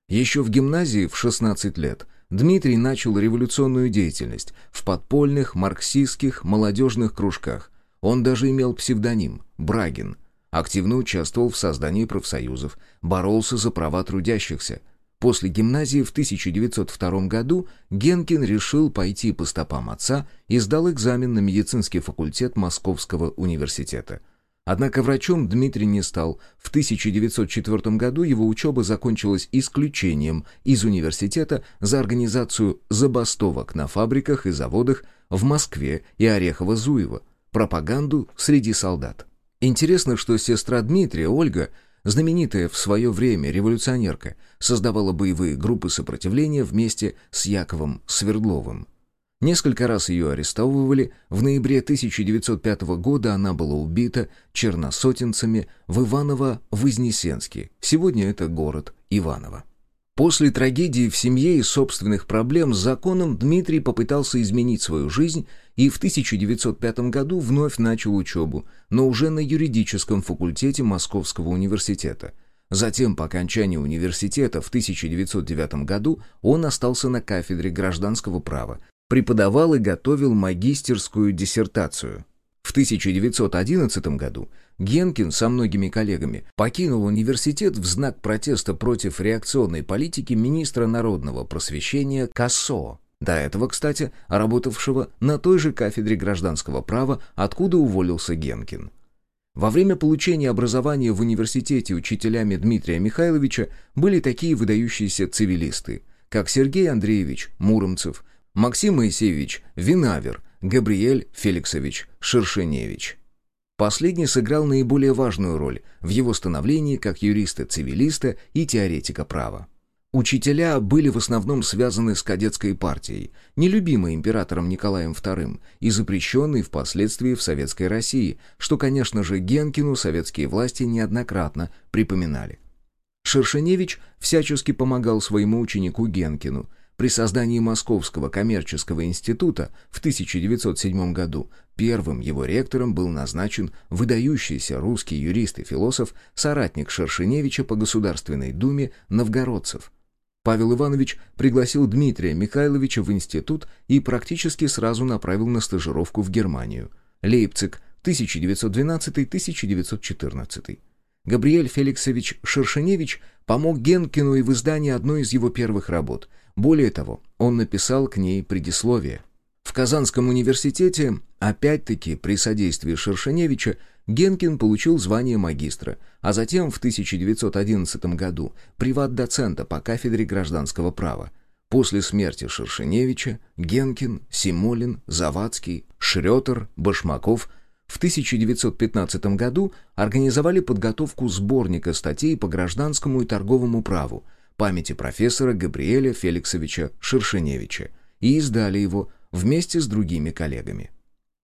Еще в гимназии в 16 лет Дмитрий начал революционную деятельность в подпольных марксистских молодежных кружках. Он даже имел псевдоним «Брагин». Активно участвовал в создании профсоюзов, боролся за права трудящихся – После гимназии в 1902 году Генкин решил пойти по стопам отца и сдал экзамен на медицинский факультет Московского университета. Однако врачом Дмитрий не стал. В 1904 году его учеба закончилась исключением из университета за организацию забастовок на фабриках и заводах в Москве и Орехово-Зуево, пропаганду среди солдат. Интересно, что сестра Дмитрия, Ольга, знаменитая в свое время революционерка, создавала боевые группы сопротивления вместе с Яковом Свердловым. Несколько раз ее арестовывали, в ноябре 1905 года она была убита черносотенцами в Иваново-Вознесенске, сегодня это город Иваново. После трагедии в семье и собственных проблем с законом Дмитрий попытался изменить свою жизнь и в 1905 году вновь начал учебу, но уже на юридическом факультете Московского университета. Затем, по окончании университета в 1909 году, он остался на кафедре гражданского права, преподавал и готовил магистерскую диссертацию. В 1911 году Генкин со многими коллегами покинул университет в знак протеста против реакционной политики министра народного просвещения Кассо. До этого, кстати, работавшего на той же кафедре гражданского права, откуда уволился Генкин. Во время получения образования в университете учителями Дмитрия Михайловича были такие выдающиеся цивилисты, как Сергей Андреевич Муромцев, Максим Моисеевич Винавер, Габриэль Феликсович Шершеневич. Последний сыграл наиболее важную роль в его становлении как юриста-цивилиста и теоретика права. Учителя были в основном связаны с кадетской партией, нелюбимой императором Николаем II и запрещенной впоследствии в Советской России, что, конечно же, Генкину советские власти неоднократно припоминали. Шершеневич всячески помогал своему ученику Генкину – При создании Московского коммерческого института в 1907 году первым его ректором был назначен выдающийся русский юрист и философ, соратник Шершеневича по Государственной Думе Новгородцев. Павел Иванович пригласил Дмитрия Михайловича в институт и практически сразу направил на стажировку в Германию. Лейпциг, 1912-1914. Габриэль Феликсович Шершеневич помог Генкину и в издании одной из его первых работ – более того, он написал к ней предисловие. В Казанском университете, опять-таки при содействии Шершеневича, Генкин получил звание магистра, а затем в 1911 году приват-доцента по кафедре гражданского права. После смерти Шершеневича Генкин, Симолин, Завадский, Шрётер, Башмаков в 1915 году организовали подготовку сборника статей по гражданскому и торговому праву – памяти профессора Габриэля Феликсовича Шершеневича и издали его вместе с другими коллегами.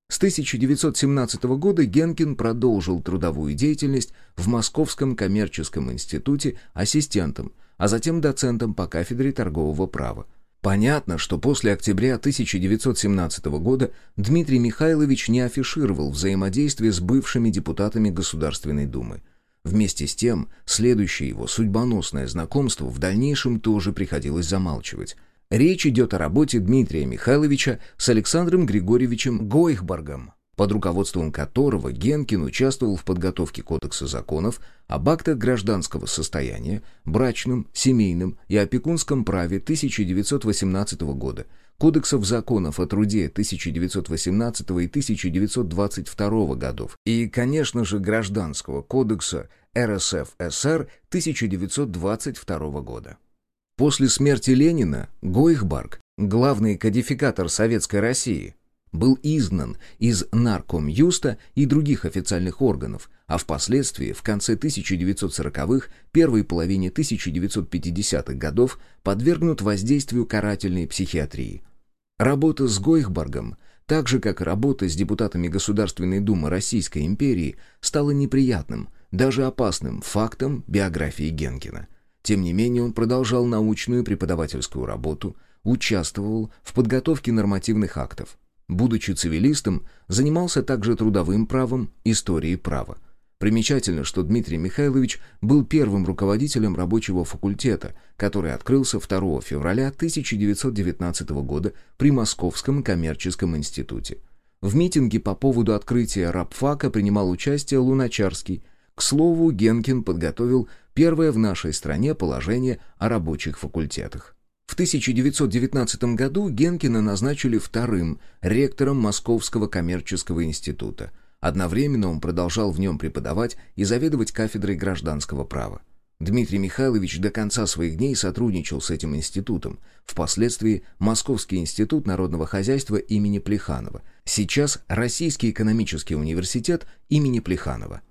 С 1917 года Генкин продолжил трудовую деятельность в Московском коммерческом институте ассистентом, а затем доцентом по кафедре торгового права. Понятно, что после октября 1917 года Дмитрий Михайлович не афишировал взаимодействие с бывшими депутатами Государственной Думы – Вместе с тем, следующее его судьбоносное знакомство в дальнейшем тоже приходилось замалчивать. Речь идет о работе Дмитрия Михайловича с Александром Григорьевичем Гойхборгом, под руководством которого Генкин участвовал в подготовке Кодекса законов об актах гражданского состояния, брачном, семейном и опекунском праве 1918 года, Кодексов законов о труде 1918 и 1922 годов и, конечно же, Гражданского кодекса РСФСР 1922 года. После смерти Ленина Гойхбарг, главный кодификатор Советской России, был изгнан из Наркомюста и других официальных органов, а впоследствии, в конце 1940-х, первой половине 1950-х годов, подвергнут воздействию карательной психиатрии. Работа с Гойхборгом, так же как работа с депутатами Государственной Думы Российской империи, стала неприятным, даже опасным фактом биографии Генкина. Тем не менее он продолжал научную преподавательскую работу, участвовал в подготовке нормативных актов. Будучи цивилистом, занимался также трудовым правом, историей права. Примечательно, что Дмитрий Михайлович был первым руководителем рабочего факультета, который открылся 2 февраля 1919 года при Московском коммерческом институте. В митинге по поводу открытия рабфака принимал участие Луначарский. К слову, Генкин подготовил первое в нашей стране положение о рабочих факультетах. В 1919 году Генкина назначили вторым ректором Московского коммерческого института – Одновременно он продолжал в нем преподавать и заведовать кафедрой гражданского права. Дмитрий Михайлович до конца своих дней сотрудничал с этим институтом, впоследствии Московский институт народного хозяйства имени Плеханова, сейчас Российский экономический университет имени Плеханова.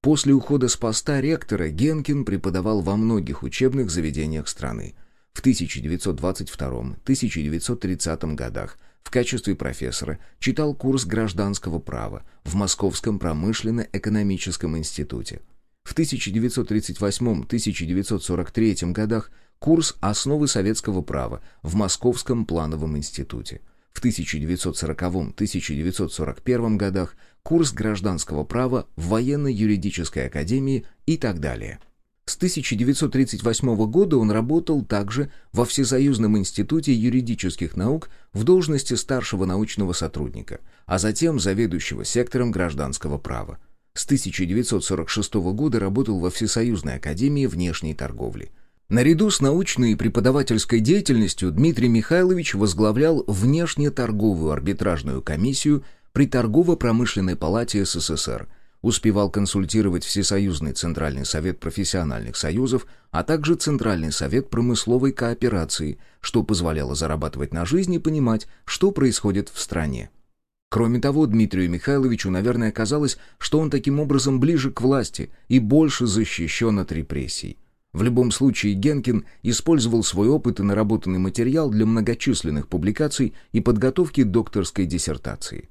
После ухода с поста ректора Генкин преподавал во многих учебных заведениях страны. В 1922-1930 годах – в качестве профессора читал курс гражданского права в Московском промышленно-экономическом институте. В 1938-1943 годах курс «Основы советского права» в Московском плановом институте. В 1940-1941 годах курс гражданского права в военно-юридической академии и так далее. С 1938 года он работал также во Всесоюзном институте юридических наук в должности старшего научного сотрудника, а затем заведующего сектором гражданского права. С 1946 года работал во Всесоюзной академии внешней торговли. Наряду с научной и преподавательской деятельностью Дмитрий Михайлович возглавлял внешнеторговую арбитражную комиссию при Торгово-промышленной палате СССР – успевал консультировать Всесоюзный Центральный Совет профессиональных союзов, а также Центральный Совет промысловой кооперации, что позволяло зарабатывать на жизнь и понимать, что происходит в стране. Кроме того, Дмитрию Михайловичу, наверное, казалось, что он таким образом ближе к власти и больше защищен от репрессий. В любом случае, Генкин использовал свой опыт и наработанный материал для многочисленных публикаций и подготовки докторской диссертации.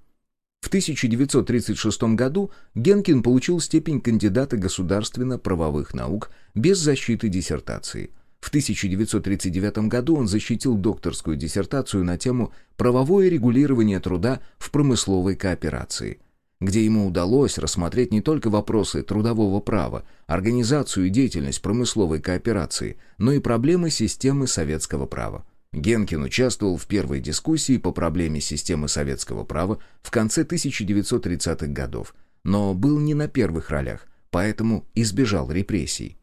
В 1936 году Генкин получил степень кандидата государственно-правовых наук без защиты диссертации. В 1939 году он защитил докторскую диссертацию на тему «Правовое регулирование труда в промысловой кооперации», где ему удалось рассмотреть не только вопросы трудового права, организацию и деятельность промысловой кооперации, но и проблемы системы советского права. Генкин участвовал в первой дискуссии по проблеме системы советского права в конце 1930-х годов, но был не на первых ролях, поэтому избежал репрессий.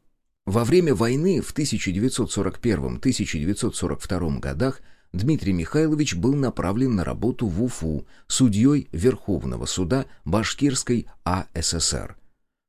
Во время войны в 1941-1942 годах Дмитрий Михайлович был направлен на работу в Уфу судьей Верховного суда Башкирской АССР.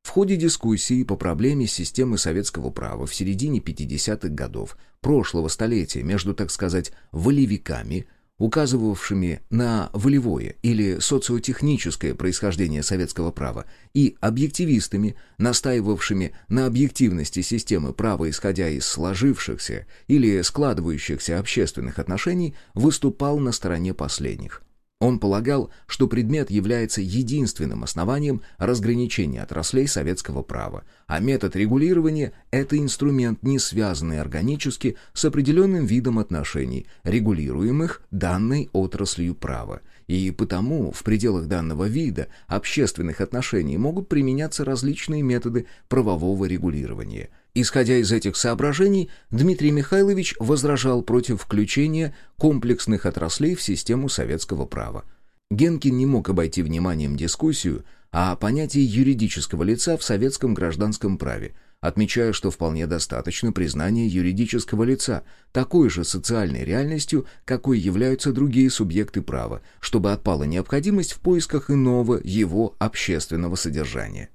В ходе дискуссии по проблеме системы советского права в середине 50-х годов прошлого столетия между, так сказать, волевиками – указывавшими на волевое или социотехническое происхождение советского права, и объективистами, настаивавшими на объективности системы права, исходя из сложившихся или складывающихся общественных отношений, выступал на стороне последних. Он полагал, что предмет является единственным основанием разграничения отраслей советского права, а метод регулирования – это инструмент, не связанный органически с определенным видом отношений, регулируемых данной отраслью права. И потому в пределах данного вида общественных отношений могут применяться различные методы правового регулирования – Исходя из этих соображений, Дмитрий Михайлович возражал против включения комплексных отраслей в систему советского права. Генкин не мог обойти вниманием дискуссию о понятии юридического лица в советском гражданском праве, отмечая, что вполне достаточно признания юридического лица такой же социальной реальностью, какой являются другие субъекты права, чтобы отпала необходимость в поисках иного его общественного содержания.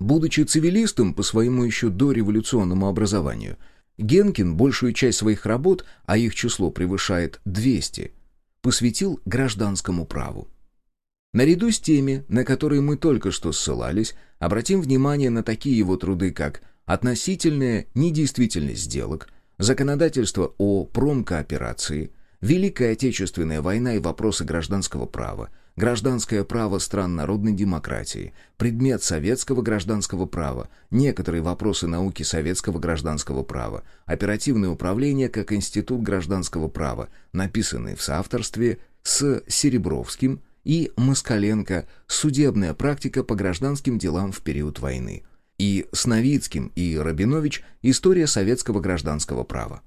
Будучи цивилистом по своему еще дореволюционному образованию, Генкин большую часть своих работ, а их число превышает 200, посвятил гражданскому праву. Наряду с теми, на которые мы только что ссылались, обратим внимание на такие его труды, как «Относительная недействительность сделок», «Законодательство о промкооперации», «Великая Отечественная война и вопросы гражданского права», гражданское право стран народной демократии, предмет советского гражданского права, некоторые вопросы науки советского гражданского права, оперативное управление как институт гражданского права, написанный в соавторстве с Серебровским и Москаленко. «Судебная практика по гражданским делам в период войны», и с Новицким и Рабинович «История советского гражданского права».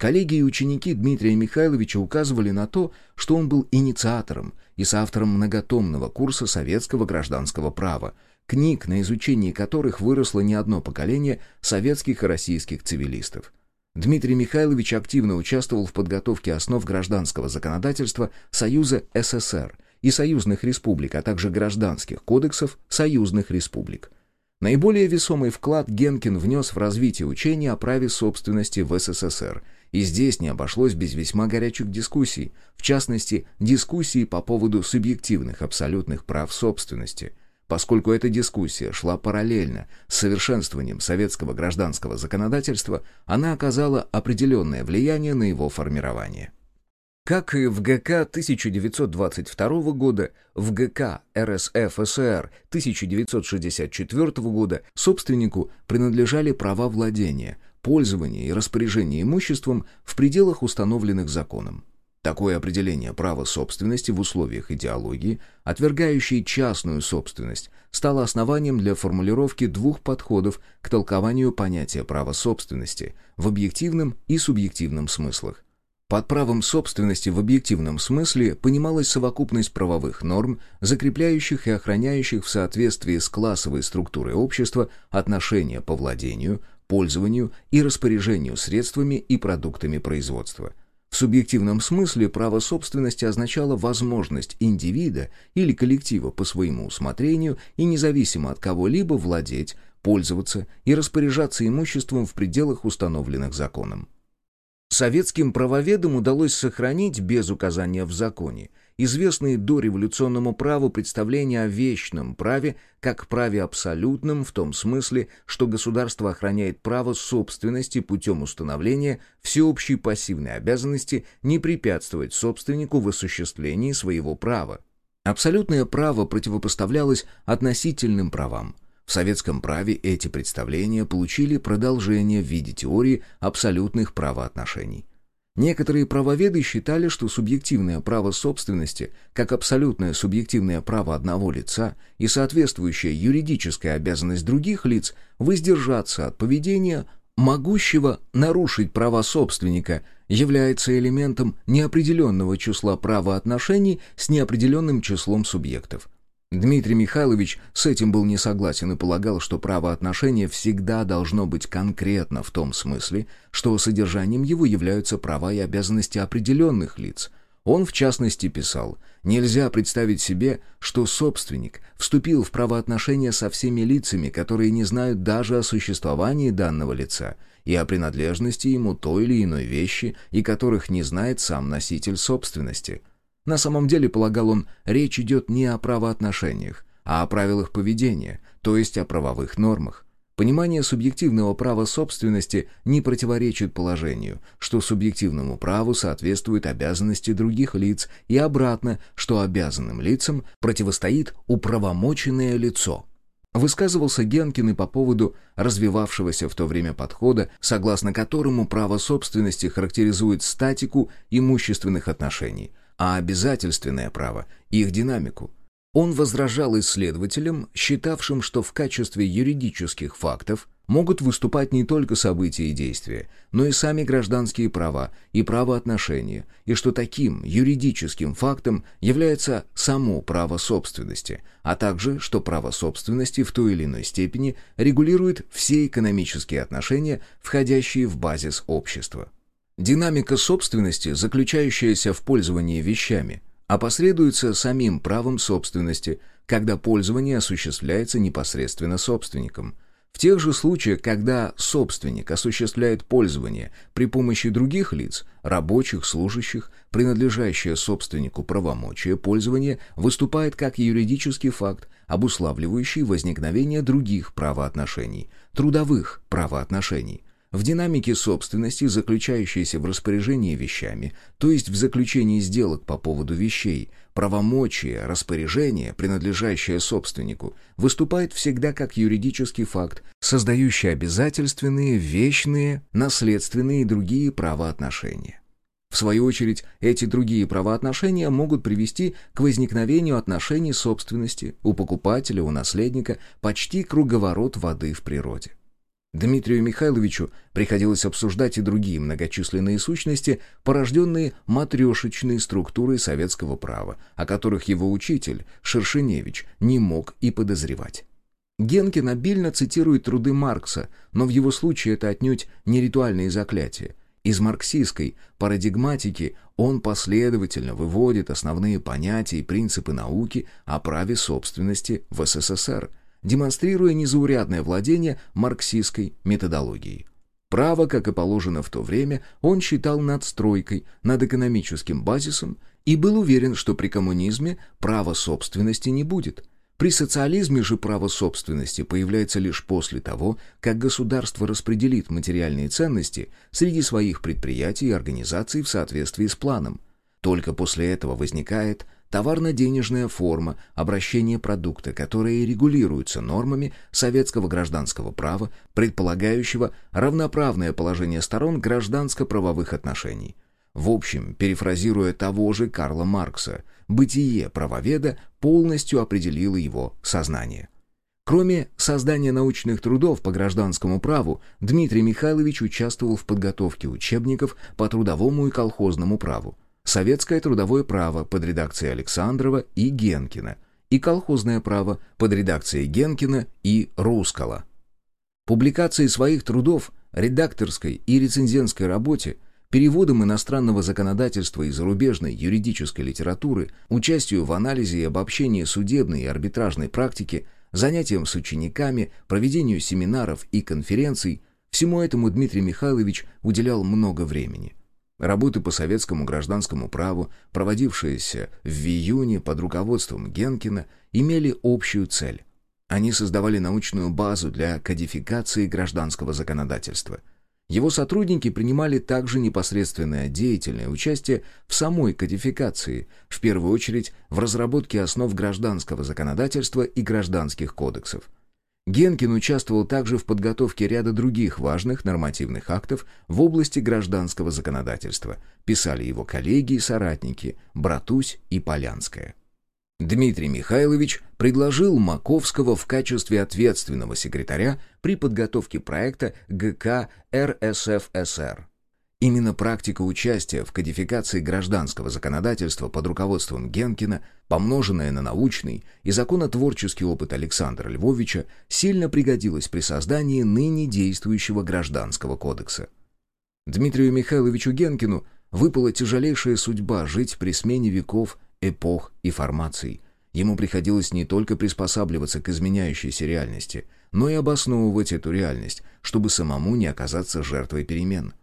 Коллеги и ученики Дмитрия Михайловича указывали на то, что он был инициатором и соавтором многотомного курса советского гражданского права, книг, на изучении которых выросло не одно поколение советских и российских цивилистов. Дмитрий Михайлович активно участвовал в подготовке основ гражданского законодательства Союза СССР и союзных республик, а также гражданских кодексов союзных республик. Наиболее весомый вклад Генкин внес в развитие учения о праве собственности в СССР – и здесь не обошлось без весьма горячих дискуссий, в частности, дискуссии по поводу субъективных абсолютных прав собственности. Поскольку эта дискуссия шла параллельно с совершенствованием советского гражданского законодательства, она оказала определенное влияние на его формирование. Как и в ГК 1922 года, в ГК РСФСР 1964 года собственнику принадлежали права владения – пользование и распоряжение имуществом в пределах установленных законом. Такое определение права собственности в условиях идеологии, отвергающей частную собственность, стало основанием для формулировки двух подходов к толкованию понятия права собственности в объективном и субъективном смыслах. Под правом собственности в объективном смысле понималась совокупность правовых норм, закрепляющих и охраняющих в соответствии с классовой структурой общества отношения по владению, пользованию и распоряжению средствами и продуктами производства. В субъективном смысле право собственности означало возможность индивида или коллектива по своему усмотрению и независимо от кого-либо владеть, пользоваться и распоряжаться имуществом в пределах установленных законом. Советским правоведам удалось сохранить без указания в законе известные дореволюционному праву представления о вечном праве как праве абсолютном в том смысле, что государство охраняет право собственности путем установления всеобщей пассивной обязанности не препятствовать собственнику в осуществлении своего права. Абсолютное право противопоставлялось относительным правам – В советском праве эти представления получили продолжение в виде теории абсолютных правоотношений. Некоторые правоведы считали, что субъективное право собственности, как абсолютное субъективное право одного лица и соответствующая юридическая обязанность других лиц воздержаться от поведения, могущего нарушить права собственника, является элементом неопределенного числа правоотношений с неопределенным числом субъектов – Дмитрий Михайлович с этим был не согласен и полагал, что правоотношение всегда должно быть конкретно в том смысле, что содержанием его являются права и обязанности определенных лиц. Он, в частности, писал, «Нельзя представить себе, что собственник вступил в правоотношения со всеми лицами, которые не знают даже о существовании данного лица и о принадлежности ему той или иной вещи, и которых не знает сам носитель собственности». На самом деле, полагал он, речь идет не о правоотношениях, а о правилах поведения, то есть о правовых нормах. Понимание субъективного права собственности не противоречит положению, что субъективному праву соответствуют обязанности других лиц, и обратно, что обязанным лицам противостоит управомоченное лицо. Высказывался Генкин и по поводу развивавшегося в то время подхода, согласно которому право собственности характеризует статику имущественных отношений, а обязательственное право – их динамику. Он возражал исследователям, считавшим, что в качестве юридических фактов могут выступать не только события и действия, но и сами гражданские права и правоотношения, и что таким юридическим фактом является само право собственности, а также, что право собственности в той или иной степени регулирует все экономические отношения, входящие в базис общества. Динамика собственности, заключающаяся в пользовании вещами, опосредуется самим правом собственности, когда пользование осуществляется непосредственно собственником. В тех же случаях, когда собственник осуществляет пользование при помощи других лиц, рабочих, служащих, принадлежащее собственнику правомочия пользования выступает как юридический факт, обуславливающий возникновение других правоотношений, трудовых правоотношений, в динамике собственности, заключающейся в распоряжении вещами, то есть в заключении сделок по поводу вещей, правомочие распоряжения, принадлежащее собственнику, выступает всегда как юридический факт, создающий обязательственные, вечные, наследственные и другие правоотношения. В свою очередь, эти другие правоотношения могут привести к возникновению отношений собственности у покупателя, у наследника, почти круговорот воды в природе. Дмитрию Михайловичу приходилось обсуждать и другие многочисленные сущности, порожденные матрешечной структурой советского права, о которых его учитель, Шершеневич, не мог и подозревать. Генкин обильно цитирует труды Маркса, но в его случае это отнюдь не ритуальные заклятия. Из марксистской парадигматики он последовательно выводит основные понятия и принципы науки о праве собственности в СССР – демонстрируя незаурядное владение марксистской методологией. Право, как и положено в то время, он считал надстройкой над экономическим базисом и был уверен, что при коммунизме права собственности не будет. При социализме же право собственности появляется лишь после того, как государство распределит материальные ценности среди своих предприятий и организаций в соответствии с планом. Только после этого возникает товарно-денежная форма обращения продукта, которая регулируется нормами советского гражданского права, предполагающего равноправное положение сторон гражданско-правовых отношений. В общем, перефразируя того же Карла Маркса, бытие правоведа полностью определило его сознание. Кроме создания научных трудов по гражданскому праву, Дмитрий Михайлович участвовал в подготовке учебников по трудовому и колхозному праву, советское трудовое право под редакцией Александрова и Генкина и колхозное право под редакцией Генкина и Рускала. Публикации своих трудов, редакторской и рецензентской работе, переводом иностранного законодательства и зарубежной юридической литературы, участию в анализе и обобщении судебной и арбитражной практики, занятиям с учениками, проведению семинаров и конференций – всему этому Дмитрий Михайлович уделял много времени. Работы по советскому гражданскому праву, проводившиеся в июне под руководством Генкина, имели общую цель. Они создавали научную базу для кодификации гражданского законодательства. Его сотрудники принимали также непосредственное деятельное участие в самой кодификации, в первую очередь в разработке основ гражданского законодательства и гражданских кодексов. Генкин участвовал также в подготовке ряда других важных нормативных актов в области гражданского законодательства. Писали его коллеги и соратники Братусь и Полянская. Дмитрий Михайлович предложил Маковского в качестве ответственного секретаря при подготовке проекта ГК РСФСР. Именно практика участия в кодификации гражданского законодательства под руководством Генкина, помноженная на научный и законотворческий опыт Александра Львовича, сильно пригодилась при создании ныне действующего Гражданского кодекса. Дмитрию Михайловичу Генкину выпала тяжелейшая судьба жить при смене веков, эпох и формаций. Ему приходилось не только приспосабливаться к изменяющейся реальности, но и обосновывать эту реальность, чтобы самому не оказаться жертвой перемен –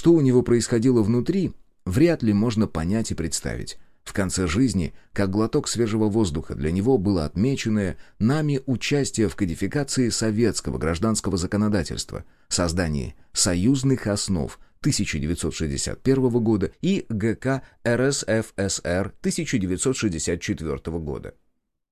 что у него происходило внутри, вряд ли можно понять и представить. В конце жизни, как глоток свежего воздуха, для него было отмеченное нами участие в кодификации советского гражданского законодательства, создании союзных основ 1961 года и ГК РСФСР 1964 года.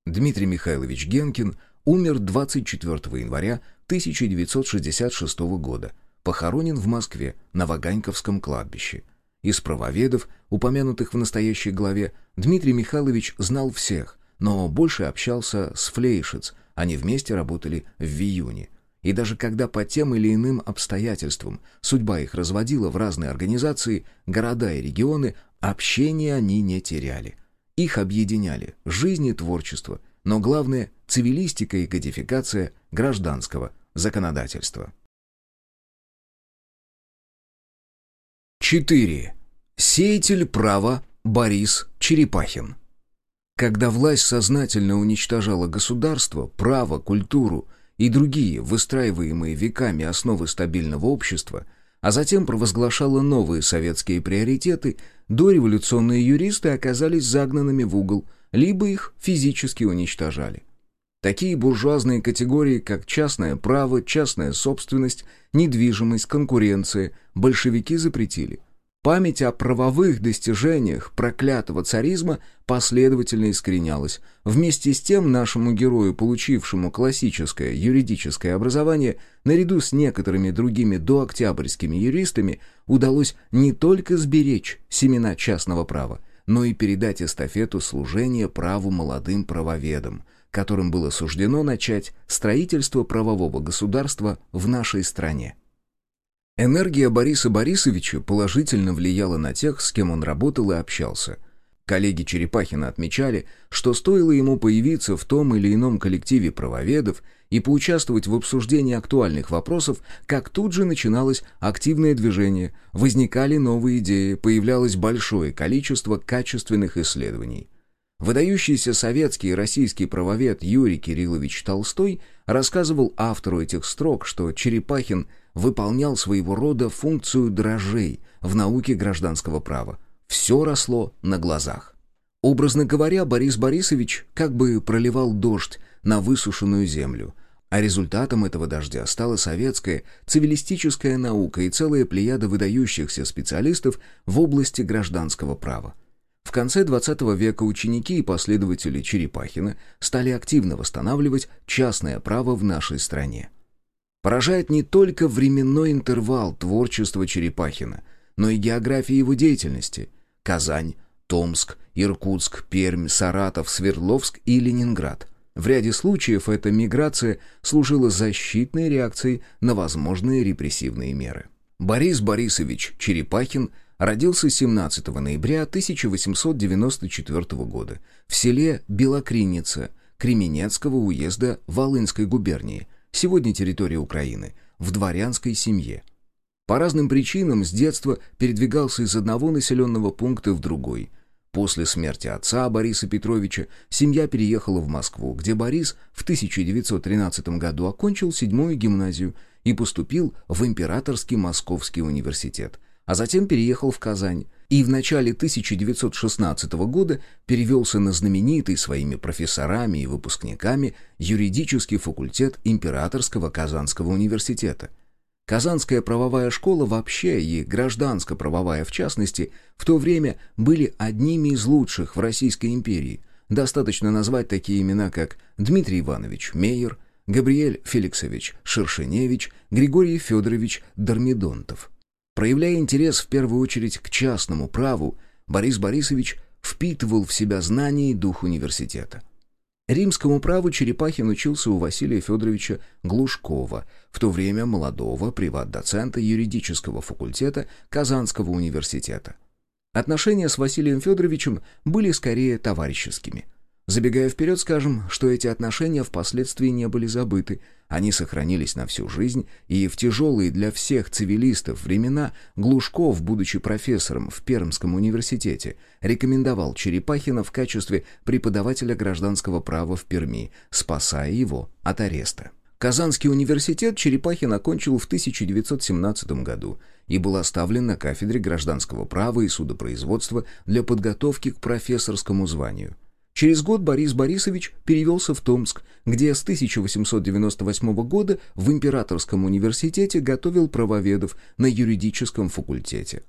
Дмитрий Михайлович Генкин умер 24 января 1966 года похоронен в Москве на Ваганьковском кладбище. Из правоведов, упомянутых в настоящей главе, Дмитрий Михайлович знал всех, но больше общался с Флейшиц, они вместе работали в Виюне. И даже когда по тем или иным обстоятельствам судьба их разводила в разные организации, города и регионы, общение они не теряли. Их объединяли жизнь и творчество, но главное – цивилистика и кодификация гражданского законодательства. 4. Сеятель права Борис Черепахин. Когда власть сознательно уничтожала государство, право, культуру и другие выстраиваемые веками основы стабильного общества, а затем провозглашала новые советские приоритеты, дореволюционные юристы оказались загнанными в угол, либо их физически уничтожали. Такие буржуазные категории, как частное право, частная собственность, недвижимость, конкуренция, большевики запретили. Память о правовых достижениях проклятого царизма последовательно искоренялась. Вместе с тем нашему герою, получившему классическое юридическое образование, наряду с некоторыми другими дооктябрьскими юристами, удалось не только сберечь семена частного права, но и передать эстафету служения праву молодым правоведам – которым было суждено начать строительство правового государства в нашей стране. Энергия Бориса Борисовича положительно влияла на тех, с кем он работал и общался. Коллеги Черепахина отмечали, что стоило ему появиться в том или ином коллективе правоведов и поучаствовать в обсуждении актуальных вопросов, как тут же начиналось активное движение, возникали новые идеи, появлялось большое количество качественных исследований – Выдающийся советский и российский правовед Юрий Кириллович Толстой рассказывал автору этих строк, что Черепахин выполнял своего рода функцию дрожжей в науке гражданского права. Все росло на глазах. Образно говоря, Борис Борисович как бы проливал дождь на высушенную землю, а результатом этого дождя стала советская цивилистическая наука и целая плеяда выдающихся специалистов в области гражданского права. В конце XX века ученики и последователи Черепахина стали активно восстанавливать частное право в нашей стране. Поражает не только временной интервал творчества Черепахина, но и география его деятельности – Казань, Томск, Иркутск, Пермь, Саратов, Свердловск и Ленинград. В ряде случаев эта миграция служила защитной реакцией на возможные репрессивные меры. Борис Борисович Черепахин – Родился 17 ноября 1894 года в селе Белокриница Кременецкого уезда Волынской губернии, сегодня территория Украины, в дворянской семье. По разным причинам с детства передвигался из одного населенного пункта в другой. После смерти отца Бориса Петровича семья переехала в Москву, где Борис в 1913 году окончил седьмую гимназию и поступил в Императорский Московский университет – а затем переехал в Казань и в начале 1916 года перевелся на знаменитый своими профессорами и выпускниками юридический факультет Императорского Казанского университета. Казанская правовая школа вообще и гражданско-правовая в частности в то время были одними из лучших в Российской империи. Достаточно назвать такие имена, как Дмитрий Иванович Мейер, Габриэль Феликсович Шершеневич, Григорий Федорович Дормидонтов. Проявляя интерес в первую очередь к частному праву, Борис Борисович впитывал в себя знания и дух университета. Римскому праву Черепахин учился у Василия Федоровича Глушкова, в то время молодого приват-доцента юридического факультета Казанского университета. Отношения с Василием Федоровичем были скорее товарищескими – Забегая вперед, скажем, что эти отношения впоследствии не были забыты. Они сохранились на всю жизнь, и в тяжелые для всех цивилистов времена Глушков, будучи профессором в Пермском университете, рекомендовал Черепахина в качестве преподавателя гражданского права в Перми, спасая его от ареста. Казанский университет Черепахин окончил в 1917 году и был оставлен на кафедре гражданского права и судопроизводства для подготовки к профессорскому званию – Через год Борис Борисович перевелся в Томск, где с 1898 года в Императорском университете готовил правоведов на юридическом факультете.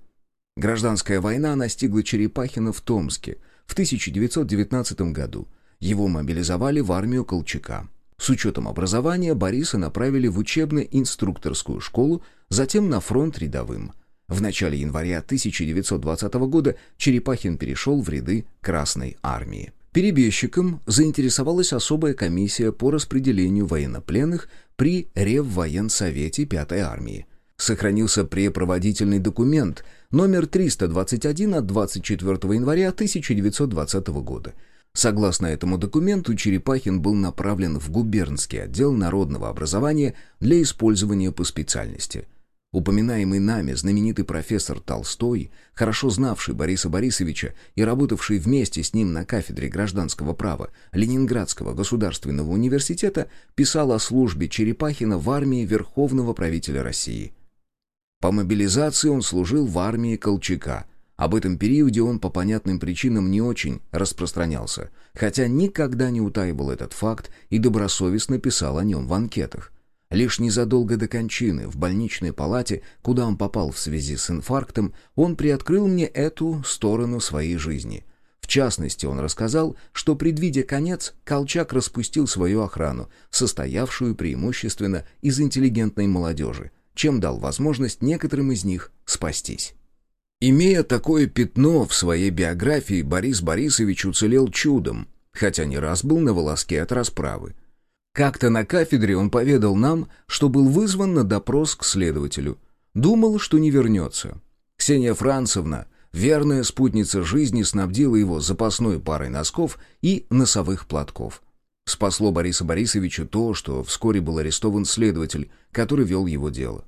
Гражданская война настигла Черепахина в Томске в 1919 году. Его мобилизовали в армию Колчака. С учетом образования Бориса направили в учебно-инструкторскую школу, затем на фронт рядовым. В начале января 1920 года Черепахин перешел в ряды Красной армии. Перебежчиком заинтересовалась особая комиссия по распределению военнопленных при Реввоенсовете 5-й армии. Сохранился препроводительный документ номер 321 от 24 января 1920 года. Согласно этому документу, Черепахин был направлен в губернский отдел народного образования для использования по специальности – Упоминаемый нами знаменитый профессор Толстой, хорошо знавший Бориса Борисовича и работавший вместе с ним на кафедре гражданского права Ленинградского государственного университета, писал о службе Черепахина в армии Верховного правителя России. По мобилизации он служил в армии Колчака. Об этом периоде он по понятным причинам не очень распространялся, хотя никогда не утаивал этот факт и добросовестно писал о нем в анкетах. Лишь незадолго до кончины, в больничной палате, куда он попал в связи с инфарктом, он приоткрыл мне эту сторону своей жизни. В частности, он рассказал, что, предвидя конец, Колчак распустил свою охрану, состоявшую преимущественно из интеллигентной молодежи, чем дал возможность некоторым из них спастись. Имея такое пятно в своей биографии, Борис Борисович уцелел чудом, хотя не раз был на волоске от расправы. Как-то на кафедре он поведал нам, что был вызван на допрос к следователю. Думал, что не вернется. Ксения Францевна, верная спутница жизни, снабдила его запасной парой носков и носовых платков. Спасло Бориса Борисовича то, что вскоре был арестован следователь, который вел его дело.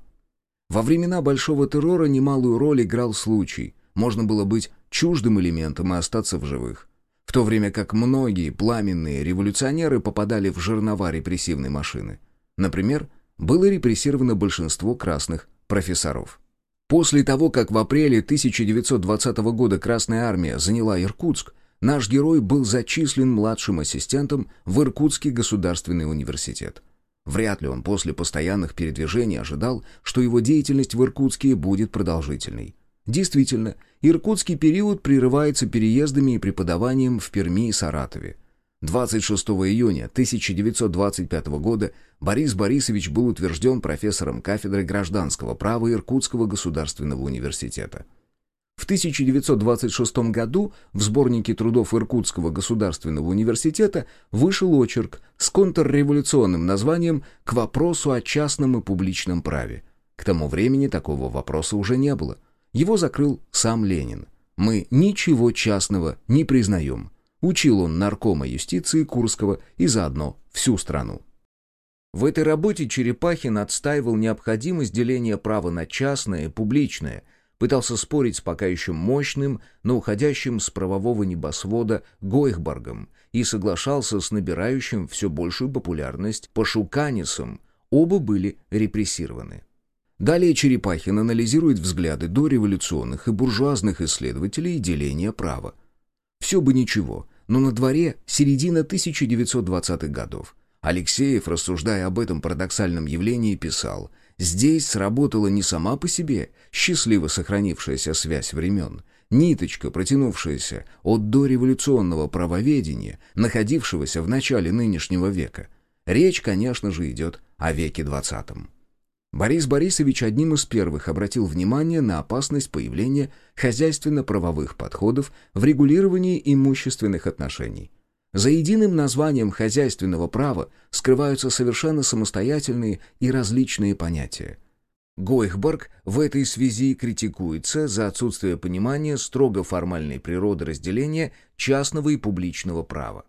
Во времена Большого террора немалую роль играл случай. Можно было быть чуждым элементом и остаться в живых в то время как многие пламенные революционеры попадали в жернова репрессивной машины. Например, было репрессировано большинство красных профессоров. После того, как в апреле 1920 года Красная Армия заняла Иркутск, наш герой был зачислен младшим ассистентом в Иркутский государственный университет. Вряд ли он после постоянных передвижений ожидал, что его деятельность в Иркутске будет продолжительной. Действительно, иркутский период прерывается переездами и преподаванием в Перми и Саратове. 26 июня 1925 года Борис Борисович был утвержден профессором кафедры гражданского права Иркутского государственного университета. В 1926 году в сборнике трудов Иркутского государственного университета вышел очерк с контрреволюционным названием «К вопросу о частном и публичном праве». К тому времени такого вопроса уже не было – его закрыл сам Ленин. «Мы ничего частного не признаем», учил он наркома юстиции Курского и заодно всю страну. В этой работе Черепахин отстаивал необходимость деления права на частное и публичное, пытался спорить с пока еще мощным, но уходящим с правового небосвода Гойхборгом и соглашался с набирающим все большую популярность Пашуканисом, оба были репрессированы. Далее Черепахин анализирует взгляды дореволюционных и буржуазных исследователей деления права. Все бы ничего, но на дворе середина 1920-х годов. Алексеев, рассуждая об этом парадоксальном явлении, писал «Здесь сработала не сама по себе счастливо сохранившаяся связь времен, ниточка, протянувшаяся от дореволюционного правоведения, находившегося в начале нынешнего века – Речь, конечно же, идет о веке XX. Борис Борисович одним из первых обратил внимание на опасность появления хозяйственно-правовых подходов в регулировании имущественных отношений. За единым названием хозяйственного права скрываются совершенно самостоятельные и различные понятия. Гойхборг в этой связи критикуется за отсутствие понимания строго формальной природы разделения частного и публичного права.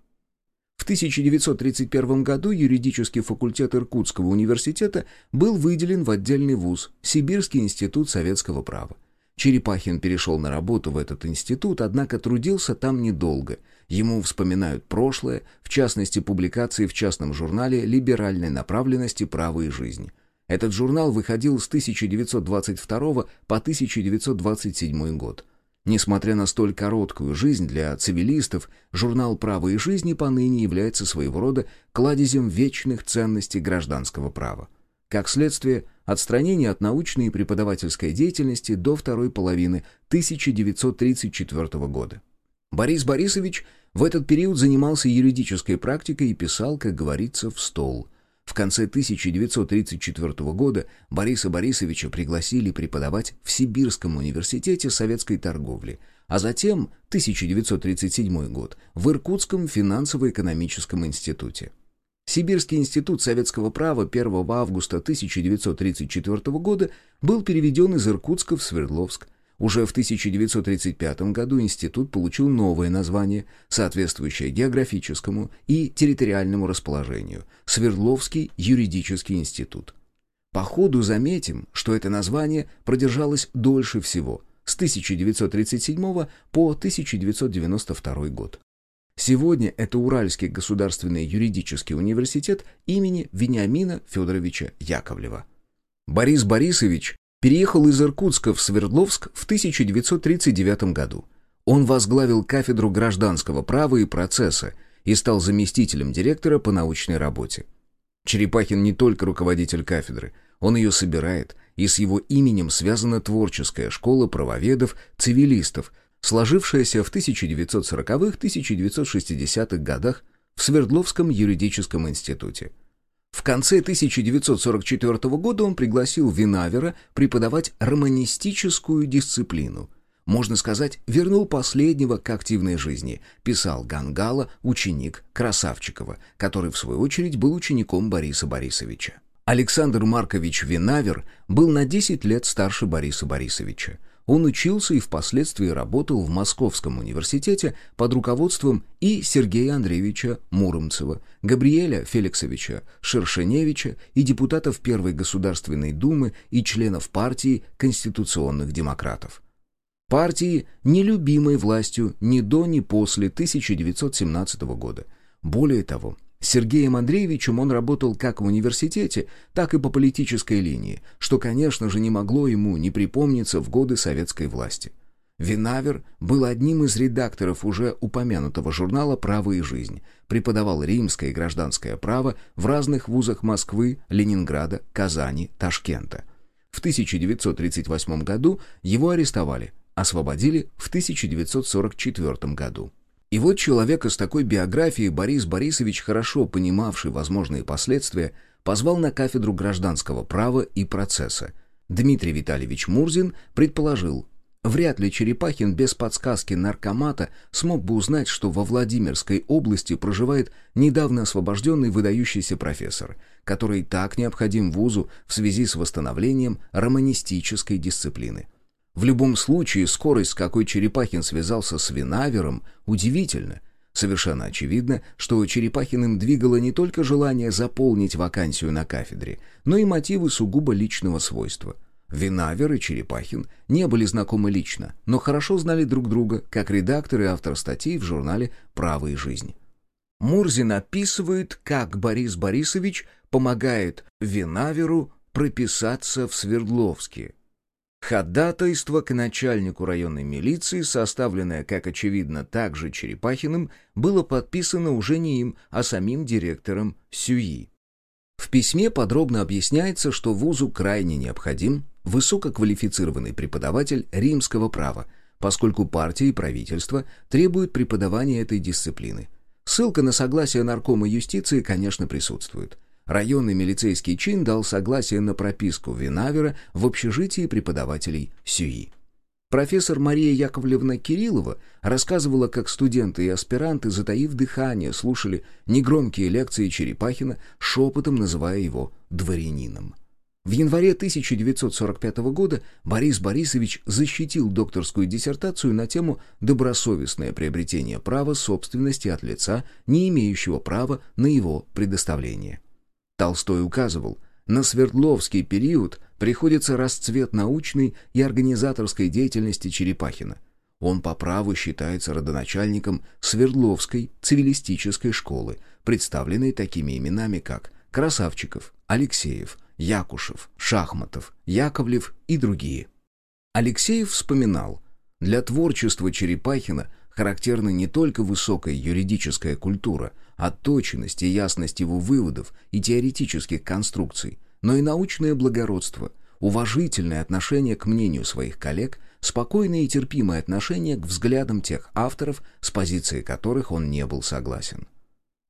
В 1931 году юридический факультет Иркутского университета был выделен в отдельный вуз – Сибирский институт советского права. Черепахин перешел на работу в этот институт, однако трудился там недолго. Ему вспоминают прошлое, в частности публикации в частном журнале либеральной направленности «Право и жизнь». Этот журнал выходил с 1922 по 1927 год. Несмотря на столь короткую жизнь для цивилистов, журнал «Право и жизни» поныне является своего рода кладезем вечных ценностей гражданского права. Как следствие, отстранение от научной и преподавательской деятельности до второй половины 1934 года. Борис Борисович в этот период занимался юридической практикой и писал, как говорится, в стол. В конце 1934 года Бориса Борисовича пригласили преподавать в Сибирском университете советской торговли, а затем, 1937 год, в Иркутском финансово-экономическом институте. Сибирский институт советского права 1 августа 1934 года был переведен из Иркутска в Свердловск, уже в 1935 году институт получил новое название, соответствующее географическому и территориальному расположению – Свердловский юридический институт. По ходу заметим, что это название продержалось дольше всего – с 1937 по 1992 год. Сегодня это Уральский государственный юридический университет имени Вениамина Федоровича Яковлева. Борис Борисович переехал из Иркутска в Свердловск в 1939 году. Он возглавил кафедру гражданского права и процесса и стал заместителем директора по научной работе. Черепахин не только руководитель кафедры, он ее собирает, и с его именем связана творческая школа правоведов-цивилистов, сложившаяся в 1940-1960-х годах в Свердловском юридическом институте. В конце 1944 года он пригласил Винавера преподавать романистическую дисциплину. Можно сказать, вернул последнего к активной жизни, писал Гангала, ученик Красавчикова, который, в свою очередь, был учеником Бориса Борисовича. Александр Маркович Винавер был на 10 лет старше Бориса Борисовича. Он учился и впоследствии работал в Московском университете под руководством и Сергея Андреевича Муромцева, Габриэля Феликсовича Шершеневича и депутатов Первой Государственной Думы и членов партии конституционных демократов. Партии, нелюбимой властью ни до, ни после 1917 года. Более того, с Сергеем Андреевичем он работал как в университете, так и по политической линии, что, конечно же, не могло ему не припомниться в годы советской власти. Винавер был одним из редакторов уже упомянутого журнала «Право и жизнь», преподавал римское и гражданское право в разных вузах Москвы, Ленинграда, Казани, Ташкента. В 1938 году его арестовали, освободили в 1944 году. И вот человека с такой биографией Борис Борисович, хорошо понимавший возможные последствия, позвал на кафедру гражданского права и процесса. Дмитрий Витальевич Мурзин предположил, вряд ли Черепахин без подсказки наркомата смог бы узнать, что во Владимирской области проживает недавно освобожденный выдающийся профессор, который так необходим вузу в связи с восстановлением романистической дисциплины. В любом случае, скорость, с какой Черепахин связался с Винавером, удивительна. Совершенно очевидно, что Черепахиным двигало не только желание заполнить вакансию на кафедре, но и мотивы сугубо личного свойства. Винавер и Черепахин не были знакомы лично, но хорошо знали друг друга, как редактор и автор статей в журнале «Право и жизнь». Мурзин описывает, как Борис Борисович помогает Винаверу прописаться в Свердловске – Ходатайство к начальнику районной милиции, составленное, как очевидно, также Черепахиным, было подписано уже не им, а самим директором Сюи. В письме подробно объясняется, что вузу крайне необходим высококвалифицированный преподаватель римского права, поскольку партия и правительство требуют преподавания этой дисциплины. Ссылка на согласие наркома юстиции, конечно, присутствует. Районный милицейский чин дал согласие на прописку Винавера в общежитии преподавателей СЮИ. Профессор Мария Яковлевна Кириллова рассказывала, как студенты и аспиранты, затаив дыхание, слушали негромкие лекции Черепахина, шепотом называя его «дворянином». В январе 1945 года Борис Борисович защитил докторскую диссертацию на тему «Добросовестное приобретение права собственности от лица, не имеющего права на его предоставление». Толстой указывал, на Свердловский период приходится расцвет научной и организаторской деятельности Черепахина. Он по праву считается родоначальником Свердловской цивилистической школы, представленной такими именами, как Красавчиков, Алексеев, Якушев, Шахматов, Яковлев и другие. Алексеев вспоминал, для творчества Черепахина характерна не только высокая юридическая культура, отточенность и ясность его выводов и теоретических конструкций, но и научное благородство, уважительное отношение к мнению своих коллег, спокойное и терпимое отношение к взглядам тех авторов, с позицией которых он не был согласен.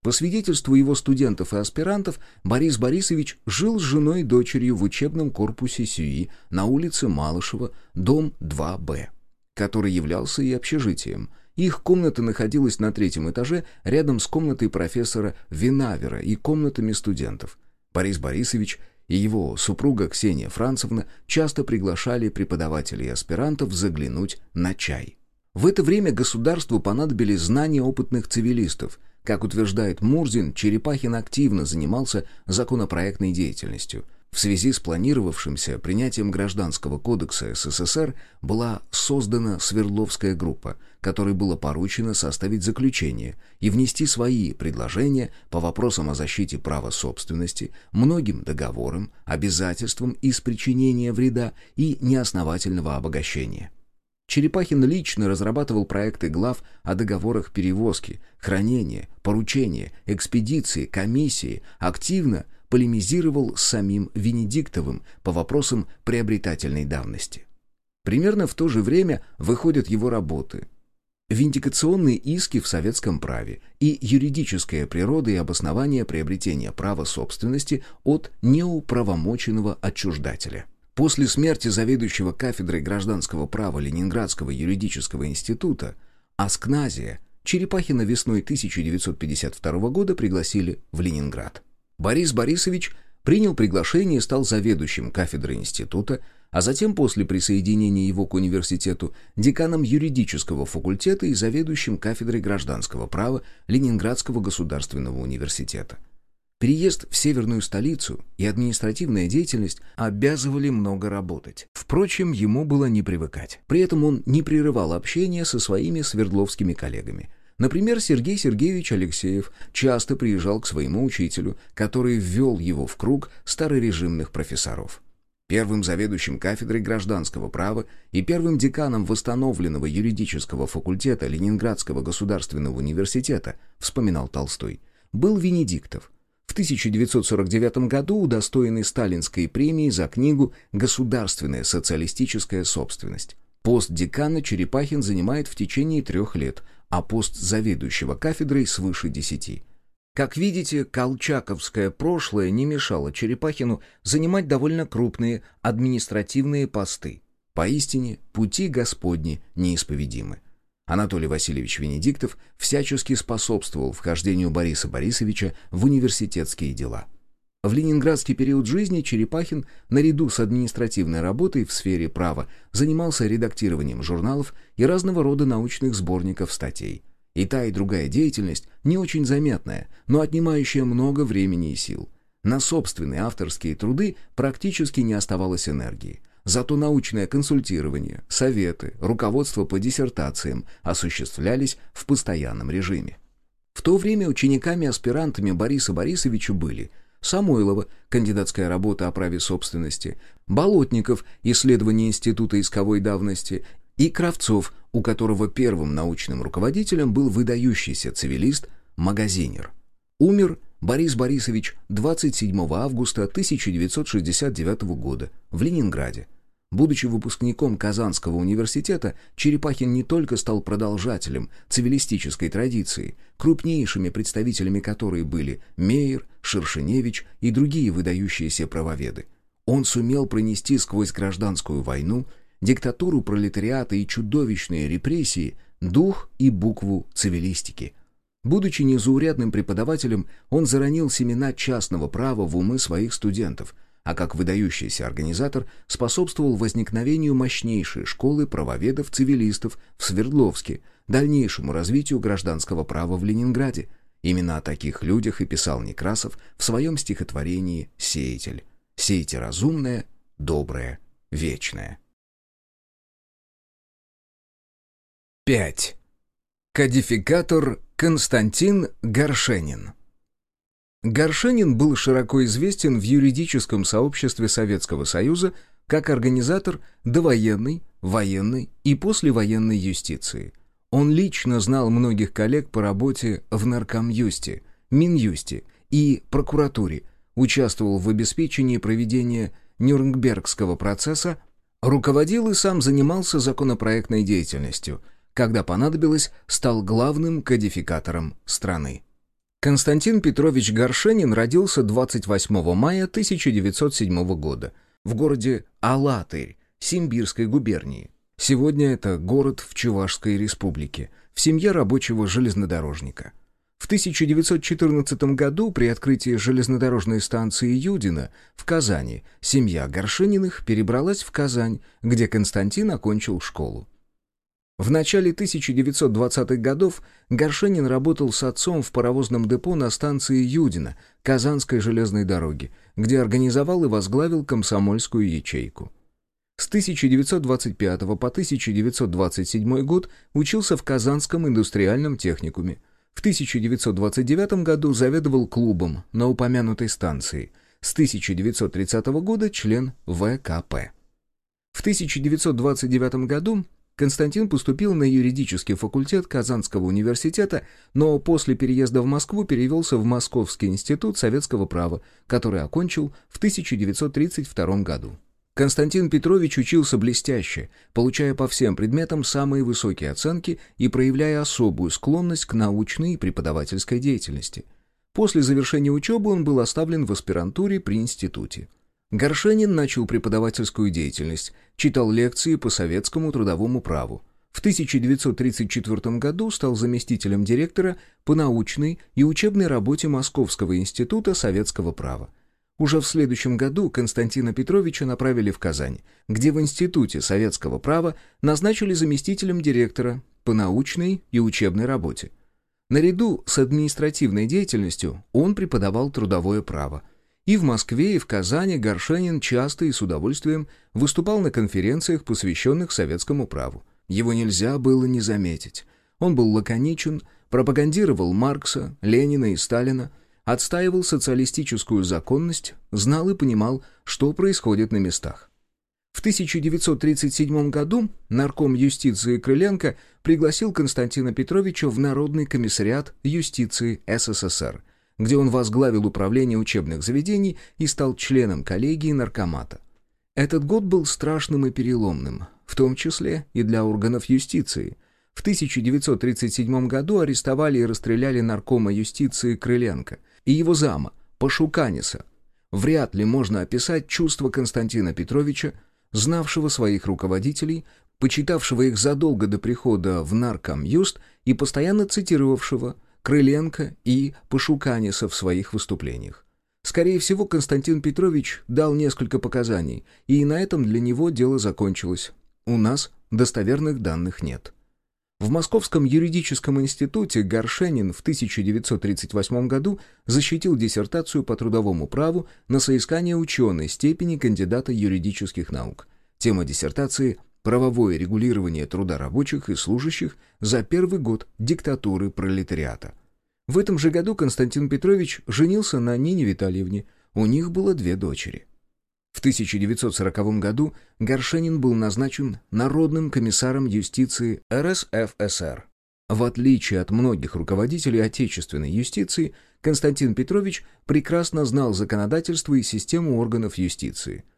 По свидетельству его студентов и аспирантов, Борис Борисович жил с женой и дочерью в учебном корпусе СЮИ на улице Малышева, дом 2Б, который являлся и общежитием. Их комната находилась на третьем этаже рядом с комнатой профессора Винавера и комнатами студентов. Борис Борисович и его супруга Ксения Францевна часто приглашали преподавателей и аспирантов заглянуть на чай. В это время государству понадобились знания опытных цивилистов – как утверждает Мурзин, Черепахин активно занимался законопроектной деятельностью. В связи с планировавшимся принятием Гражданского кодекса СССР была создана Свердловская группа, которой было поручено составить заключение и внести свои предложения по вопросам о защите права собственности, многим договорам, обязательствам из причинения вреда и неосновательного обогащения. Черепахин лично разрабатывал проекты глав о договорах перевозки, хранения, поручения, экспедиции, комиссии, активно полемизировал с самим Венедиктовым по вопросам приобретательной давности. Примерно в то же время выходят его работы «Виндикационные иски в советском праве» и «Юридическая природа и обоснование приобретения права собственности от неуправомоченного отчуждателя». После смерти заведующего кафедрой гражданского права Ленинградского юридического института Аскназия Черепахина весной 1952 года пригласили в Ленинград. Борис Борисович принял приглашение и стал заведующим кафедрой института, а затем после присоединения его к университету деканом юридического факультета и заведующим кафедрой гражданского права Ленинградского государственного университета. Переезд в северную столицу и административная деятельность обязывали много работать. Впрочем, ему было не привыкать. При этом он не прерывал общение со своими свердловскими коллегами. Например, Сергей Сергеевич Алексеев часто приезжал к своему учителю, который ввел его в круг старорежимных профессоров. Первым заведующим кафедрой гражданского права и первым деканом восстановленного юридического факультета Ленинградского государственного университета, вспоминал Толстой, был Венедиктов, в 1949 году удостоенный Сталинской премии за книгу «Государственная социалистическая собственность». Пост декана Черепахин занимает в течение трех лет, а пост заведующего кафедрой свыше десяти. Как видите, колчаковское прошлое не мешало Черепахину занимать довольно крупные административные посты. Поистине, пути Господни неисповедимы. Анатолий Васильевич Венедиктов всячески способствовал вхождению Бориса Борисовича в университетские дела. В ленинградский период жизни Черепахин, наряду с административной работой в сфере права, занимался редактированием журналов и разного рода научных сборников статей. И та, и другая деятельность не очень заметная, но отнимающая много времени и сил. На собственные авторские труды практически не оставалось энергии – Зато научное консультирование, советы, руководство по диссертациям осуществлялись в постоянном режиме. В то время учениками-аспирантами Бориса Борисовича были Самойлова, кандидатская работа о праве собственности, Болотников, исследование Института исковой давности, и Кравцов, у которого первым научным руководителем был выдающийся цивилист-магазинер. Умер Борис Борисович 27 августа 1969 года в Ленинграде. Будучи выпускником Казанского университета, Черепахин не только стал продолжателем цивилистической традиции, крупнейшими представителями которой были Мейер, Шершеневич и другие выдающиеся правоведы. Он сумел пронести сквозь гражданскую войну, диктатуру пролетариата и чудовищные репрессии дух и букву цивилистики. Будучи незаурядным преподавателем, он заронил семена частного права в умы своих студентов – а как выдающийся организатор способствовал возникновению мощнейшей школы правоведов-цивилистов в Свердловске, дальнейшему развитию гражданского права в Ленинграде. Именно о таких людях и писал Некрасов в своем стихотворении «Сеятель». «Сейте разумное, доброе, вечное». 5. Кодификатор Константин Горшенин Горшенин был широко известен в юридическом сообществе Советского Союза как организатор довоенной, военной и послевоенной юстиции. Он лично знал многих коллег по работе в Наркомюсте, Минюсте и прокуратуре, участвовал в обеспечении проведения Нюрнбергского процесса, руководил и сам занимался законопроектной деятельностью, когда понадобилось, стал главным кодификатором страны. Константин Петрович Горшенин родился 28 мая 1907 года в городе Алатырь Симбирской губернии. Сегодня это город в Чувашской республике, в семье рабочего железнодорожника. В 1914 году при открытии железнодорожной станции Юдина в Казани семья Горшениных перебралась в Казань, где Константин окончил школу. В начале 1920-х годов Горшенин работал с отцом в паровозном депо на станции Юдина Казанской железной дороги, где организовал и возглавил комсомольскую ячейку. С 1925 по 1927 год учился в Казанском индустриальном техникуме. В 1929 году заведовал клубом на упомянутой станции. С 1930 года член ВКП. В 1929 году Константин поступил на юридический факультет Казанского университета, но после переезда в Москву перевелся в Московский институт советского права, который окончил в 1932 году. Константин Петрович учился блестяще, получая по всем предметам самые высокие оценки и проявляя особую склонность к научной и преподавательской деятельности. После завершения учебы он был оставлен в аспирантуре при институте. Горшенин начал преподавательскую деятельность, читал лекции по советскому трудовому праву. В 1934 году стал заместителем директора по научной и учебной работе Московского института советского права. Уже в следующем году Константина Петровича направили в Казань, где в Институте советского права назначили заместителем директора по научной и учебной работе. Наряду с административной деятельностью он преподавал трудовое право – и в Москве, и в Казани Горшенин часто и с удовольствием выступал на конференциях, посвященных советскому праву. Его нельзя было не заметить. Он был лаконичен, пропагандировал Маркса, Ленина и Сталина, отстаивал социалистическую законность, знал и понимал, что происходит на местах. В 1937 году нарком юстиции Крыленко пригласил Константина Петровича в Народный комиссариат юстиции СССР – где он возглавил управление учебных заведений и стал членом коллегии наркомата. Этот год был страшным и переломным, в том числе и для органов юстиции. В 1937 году арестовали и расстреляли наркома юстиции Крыленко и его зама, Пашуканиса. Вряд ли можно описать чувство Константина Петровича, знавшего своих руководителей, почитавшего их задолго до прихода в наркомюст и постоянно цитировавшего Крыленко и Пашуканиса в своих выступлениях. Скорее всего, Константин Петрович дал несколько показаний, и на этом для него дело закончилось. У нас достоверных данных нет. В Московском юридическом институте Горшенин в 1938 году защитил диссертацию по трудовому праву на соискание ученой степени кандидата юридических наук. Тема диссертации правовое регулирование труда рабочих и служащих за первый год диктатуры пролетариата. В этом же году Константин Петрович женился на Нине Витальевне, у них было две дочери. В 1940 году Горшенин был назначен Народным комиссаром юстиции РСФСР. В отличие от многих руководителей отечественной юстиции, Константин Петрович прекрасно знал законодательство и систему органов юстиции –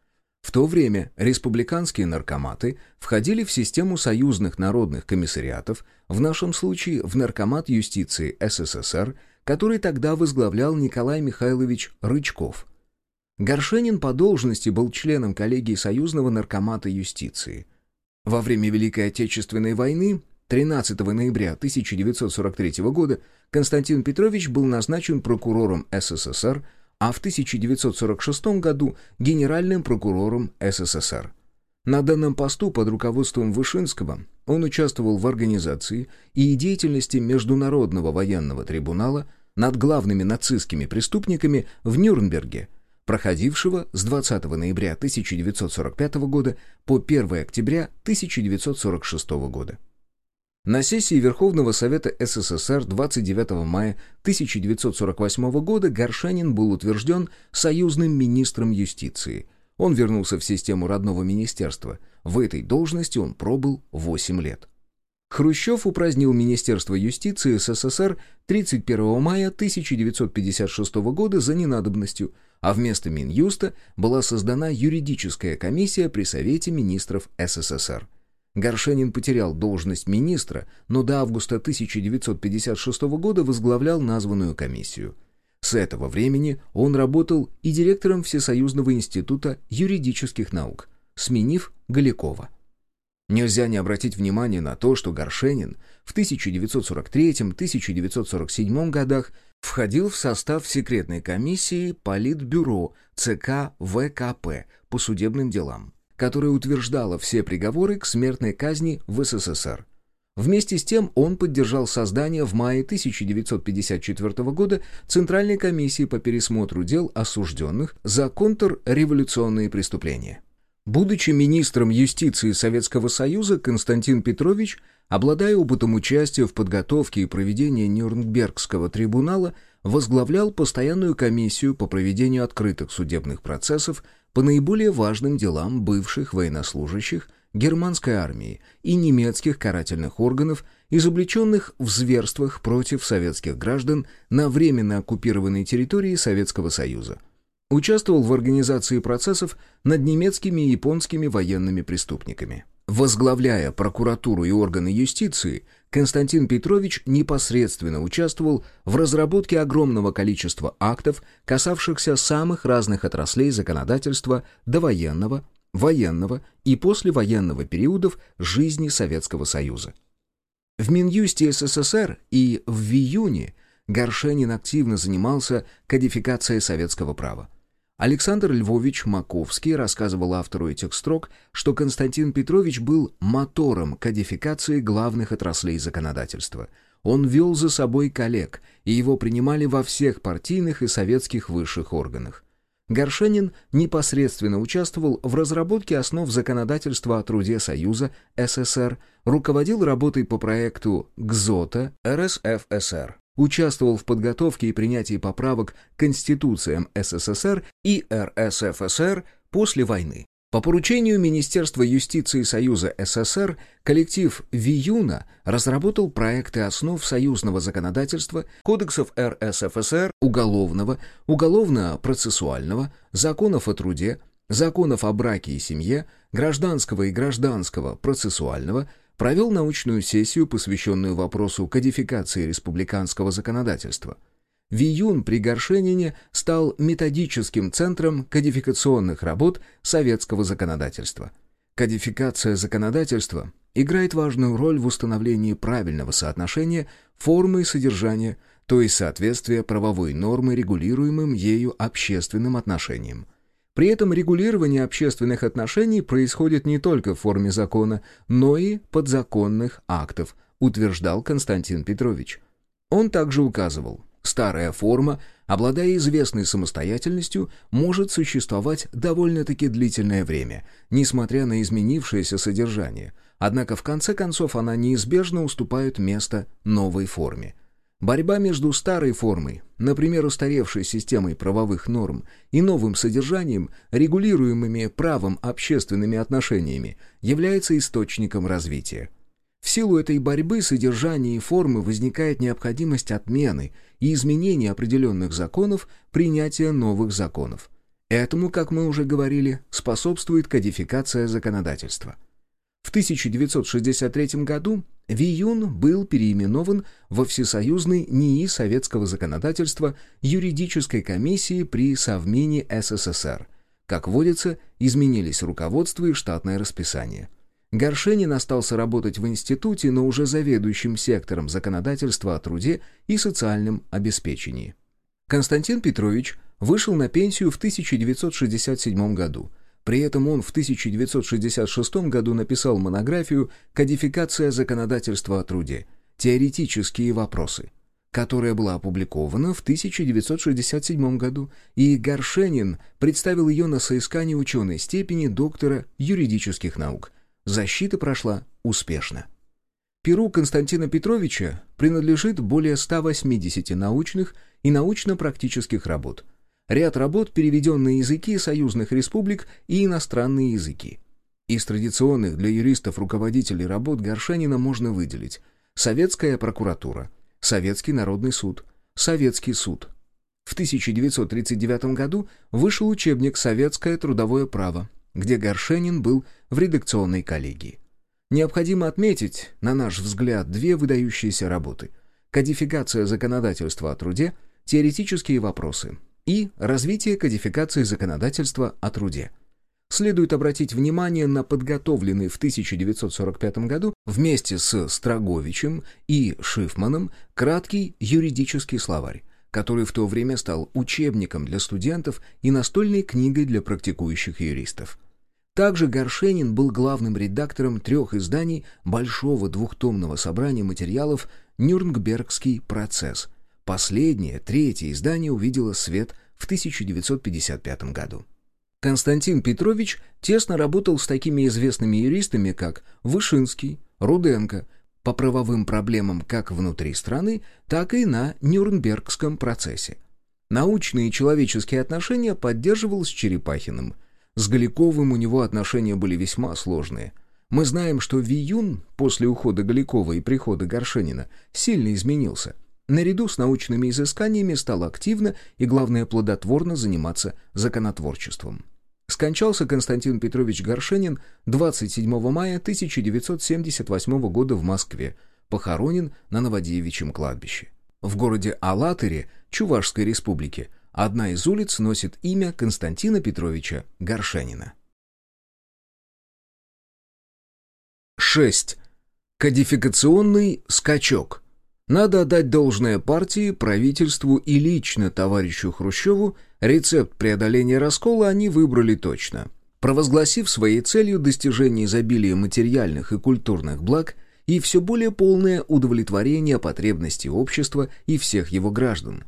В то время республиканские наркоматы входили в систему союзных народных комиссариатов, в нашем случае в Наркомат юстиции СССР, который тогда возглавлял Николай Михайлович Рычков. Горшенин по должности был членом коллегии Союзного наркомата юстиции. Во время Великой Отечественной войны 13 ноября 1943 года Константин Петрович был назначен прокурором СССР, а в 1946 году генеральным прокурором СССР. На данном посту под руководством Вышинского он участвовал в организации и деятельности Международного военного трибунала над главными нацистскими преступниками в Нюрнберге, проходившего с 20 ноября 1945 года по 1 октября 1946 года. На сессии Верховного Совета СССР 29 мая 1948 года Горшанин был утвержден союзным министром юстиции. Он вернулся в систему родного министерства. В этой должности он пробыл 8 лет. Хрущев упразднил Министерство юстиции СССР 31 мая 1956 года за ненадобностью, а вместо Минюста была создана юридическая комиссия при Совете министров СССР. Горшенин потерял должность министра, но до августа 1956 года возглавлял названную комиссию. С этого времени он работал и директором Всесоюзного института юридических наук, сменив Галякова. Нельзя не обратить внимание на то, что Горшенин в 1943-1947 годах входил в состав секретной комиссии Политбюро ЦК ВКП по судебным делам которая утверждала все приговоры к смертной казни в СССР. Вместе с тем он поддержал создание в мае 1954 года Центральной комиссии по пересмотру дел осужденных за контрреволюционные преступления. Будучи министром юстиции Советского Союза, Константин Петрович, обладая опытом участия в подготовке и проведении Нюрнбергского трибунала, возглавлял постоянную комиссию по проведению открытых судебных процессов по наиболее важным делам бывших военнослужащих германской армии и немецких карательных органов, изобличенных в зверствах против советских граждан на временно оккупированной территории Советского Союза. Участвовал в организации процессов над немецкими и японскими военными преступниками. Возглавляя прокуратуру и органы юстиции, Константин Петрович непосредственно участвовал в разработке огромного количества актов, касавшихся самых разных отраслей законодательства довоенного, военного и послевоенного периодов жизни Советского Союза. В Минюсте СССР и в Виюне Горшенин активно занимался кодификацией советского права. Александр Львович Маковский рассказывал автору этих строк, что Константин Петрович был мотором кодификации главных отраслей законодательства. Он вел за собой коллег, и его принимали во всех партийных и советских высших органах. Горшенин непосредственно участвовал в разработке основ законодательства о труде Союза СССР, руководил работой по проекту ГЗОТа РСФСР участвовал в подготовке и принятии поправок к Конституциям СССР и РСФСР после войны. По поручению Министерства юстиции Союза СССР коллектив Виюна разработал проекты основ союзного законодательства, кодексов РСФСР, уголовного, уголовно-процессуального, законов о труде, законов о браке и семье, гражданского и гражданского процессуального, провел научную сессию, посвященную вопросу кодификации республиканского законодательства. Виюн при Горшенине стал методическим центром кодификационных работ советского законодательства. Кодификация законодательства играет важную роль в установлении правильного соотношения формы и содержания, то есть соответствия правовой нормы регулируемым ею общественным отношениям. При этом регулирование общественных отношений происходит не только в форме закона, но и подзаконных актов, утверждал Константин Петрович. Он также указывал, старая форма, обладая известной самостоятельностью, может существовать довольно-таки длительное время, несмотря на изменившееся содержание, однако в конце концов она неизбежно уступает место новой форме – Борьба между старой формой, например, устаревшей системой правовых норм, и новым содержанием, регулируемыми правом общественными отношениями, является источником развития. В силу этой борьбы содержания и формы возникает необходимость отмены и изменения определенных законов, принятия новых законов. Этому, как мы уже говорили, способствует кодификация законодательства. В 1963 году Виюн был переименован во Всесоюзный НИИ советского законодательства юридической комиссии при Совмине СССР. Как водится, изменились руководство и штатное расписание. Горшенин остался работать в институте, но уже заведующим сектором законодательства о труде и социальном обеспечении. Константин Петрович вышел на пенсию в 1967 году – при этом он в 1966 году написал монографию «Кодификация законодательства о труде. Теоретические вопросы», которая была опубликована в 1967 году, и Горшенин представил ее на соискание ученой степени доктора юридических наук. Защита прошла успешно. Перу Константина Петровича принадлежит более 180 научных и научно-практических работ – Ряд работ переведен на языки союзных республик и иностранные языки. Из традиционных для юристов руководителей работ Горшенина можно выделить Советская прокуратура, Советский народный суд, Советский суд. В 1939 году вышел учебник «Советское трудовое право», где Горшенин был в редакционной коллегии. Необходимо отметить, на наш взгляд, две выдающиеся работы. Кодификация законодательства о труде, теоретические вопросы, и развитие кодификации законодательства о труде. Следует обратить внимание на подготовленный в 1945 году вместе с Строговичем и Шифманом краткий юридический словарь, который в то время стал учебником для студентов и настольной книгой для практикующих юристов. Также Горшенин был главным редактором трех изданий большого двухтомного собрания материалов «Нюрнбергский процесс», Последнее, третье издание увидело свет в 1955 году. Константин Петрович тесно работал с такими известными юристами, как Вышинский, Руденко, по правовым проблемам как внутри страны, так и на Нюрнбергском процессе. Научные и человеческие отношения поддерживал с Черепахиным. С Галиковым у него отношения были весьма сложные. Мы знаем, что Виюн после ухода Галикова и прихода Горшенина сильно изменился – наряду с научными изысканиями стал активно и, главное, плодотворно заниматься законотворчеством. Скончался Константин Петрович Горшенин 27 мая 1978 года в Москве, похоронен на Новодевичьем кладбище. В городе Алатыре Чувашской республики одна из улиц носит имя Константина Петровича Горшенина. 6. Кодификационный скачок – надо отдать должное партии, правительству и лично товарищу Хрущеву, рецепт преодоления раскола они выбрали точно. Провозгласив своей целью достижение изобилия материальных и культурных благ и все более полное удовлетворение потребностей общества и всех его граждан.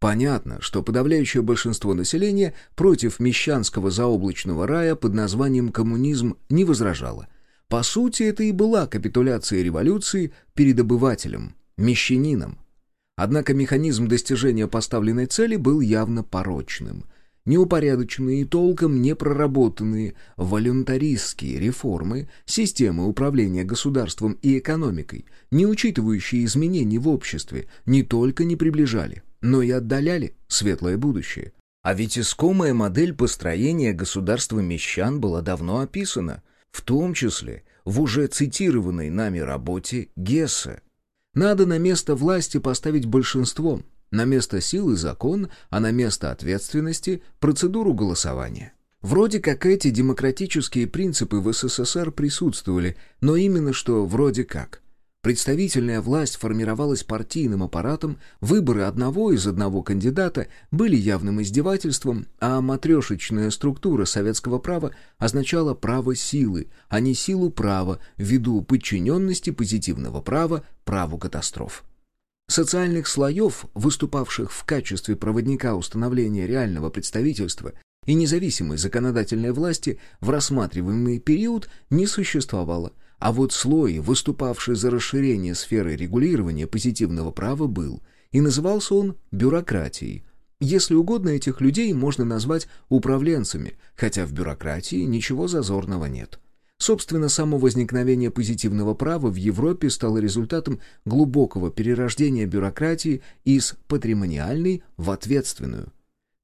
Понятно, что подавляющее большинство населения против мещанского заоблачного рая под названием коммунизм не возражало. По сути, это и была капитуляция революции перед обывателем – мещанином. Однако механизм достижения поставленной цели был явно порочным. Неупорядоченные и толком не проработанные волюнтаристские реформы, системы управления государством и экономикой, не учитывающие изменений в обществе, не только не приближали, но и отдаляли светлое будущее. А ведь искомая модель построения государства мещан была давно описана, в том числе в уже цитированной нами работе Гессе – надо на место власти поставить большинство, на место силы закон, а на место ответственности процедуру голосования. Вроде как эти демократические принципы в СССР присутствовали, но именно что вроде как – Представительная власть формировалась партийным аппаратом, выборы одного из одного кандидата были явным издевательством, а матрешечная структура советского права означала право силы, а не силу права ввиду подчиненности позитивного права праву катастроф. Социальных слоев, выступавших в качестве проводника установления реального представительства и независимой законодательной власти в рассматриваемый период не существовало – а вот слой, выступавший за расширение сферы регулирования позитивного права, был, и назывался он бюрократией. Если угодно, этих людей можно назвать управленцами, хотя в бюрократии ничего зазорного нет. Собственно, само возникновение позитивного права в Европе стало результатом глубокого перерождения бюрократии из патримониальной в ответственную.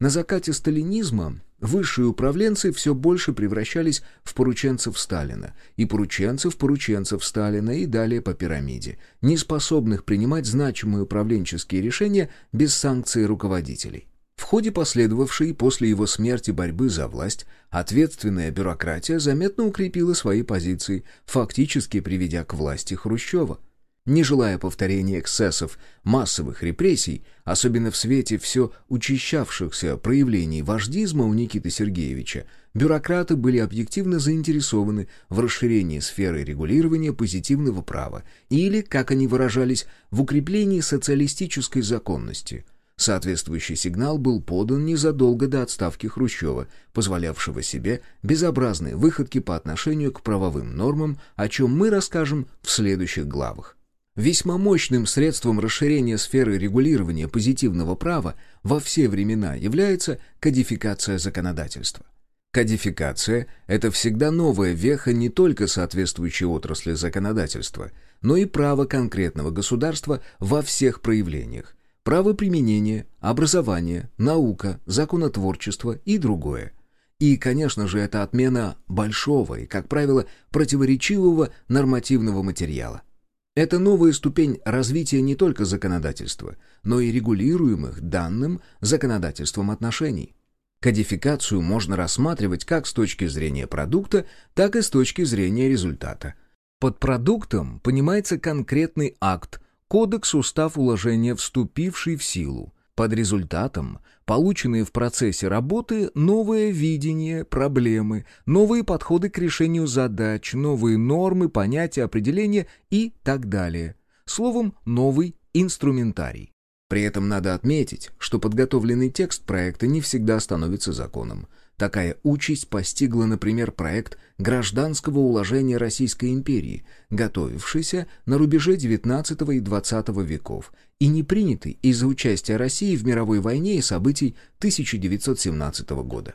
На закате сталинизма Высшие управленцы все больше превращались в порученцев Сталина, и порученцев порученцев Сталина, и далее по пирамиде, не способных принимать значимые управленческие решения без санкций руководителей. В ходе последовавшей после его смерти борьбы за власть, ответственная бюрократия заметно укрепила свои позиции, фактически приведя к власти Хрущева – не желая повторения эксцессов массовых репрессий, особенно в свете все учащавшихся проявлений вождизма у Никиты Сергеевича, бюрократы были объективно заинтересованы в расширении сферы регулирования позитивного права или, как они выражались, в укреплении социалистической законности. Соответствующий сигнал был подан незадолго до отставки Хрущева, позволявшего себе безобразные выходки по отношению к правовым нормам, о чем мы расскажем в следующих главах. Весьма мощным средством расширения сферы регулирования позитивного права во все времена является кодификация законодательства. Кодификация – это всегда новая веха не только соответствующей отрасли законодательства, но и права конкретного государства во всех проявлениях – право применения, образование, наука, законотворчество и другое. И, конечно же, это отмена большого и, как правило, противоречивого нормативного материала – это новая ступень развития не только законодательства, но и регулируемых данным законодательством отношений. Кодификацию можно рассматривать как с точки зрения продукта, так и с точки зрения результата. Под продуктом понимается конкретный акт, кодекс, устав уложения, вступивший в силу. Под результатом полученные в процессе работы новое видение, проблемы, новые подходы к решению задач, новые нормы, понятия, определения и так далее. Словом, новый инструментарий. При этом надо отметить, что подготовленный текст проекта не всегда становится законом. Такая участь постигла, например, проект гражданского уложения Российской империи, готовившийся на рубеже XIX и XX веков и не принятый из-за участия России в мировой войне и событий 1917 года.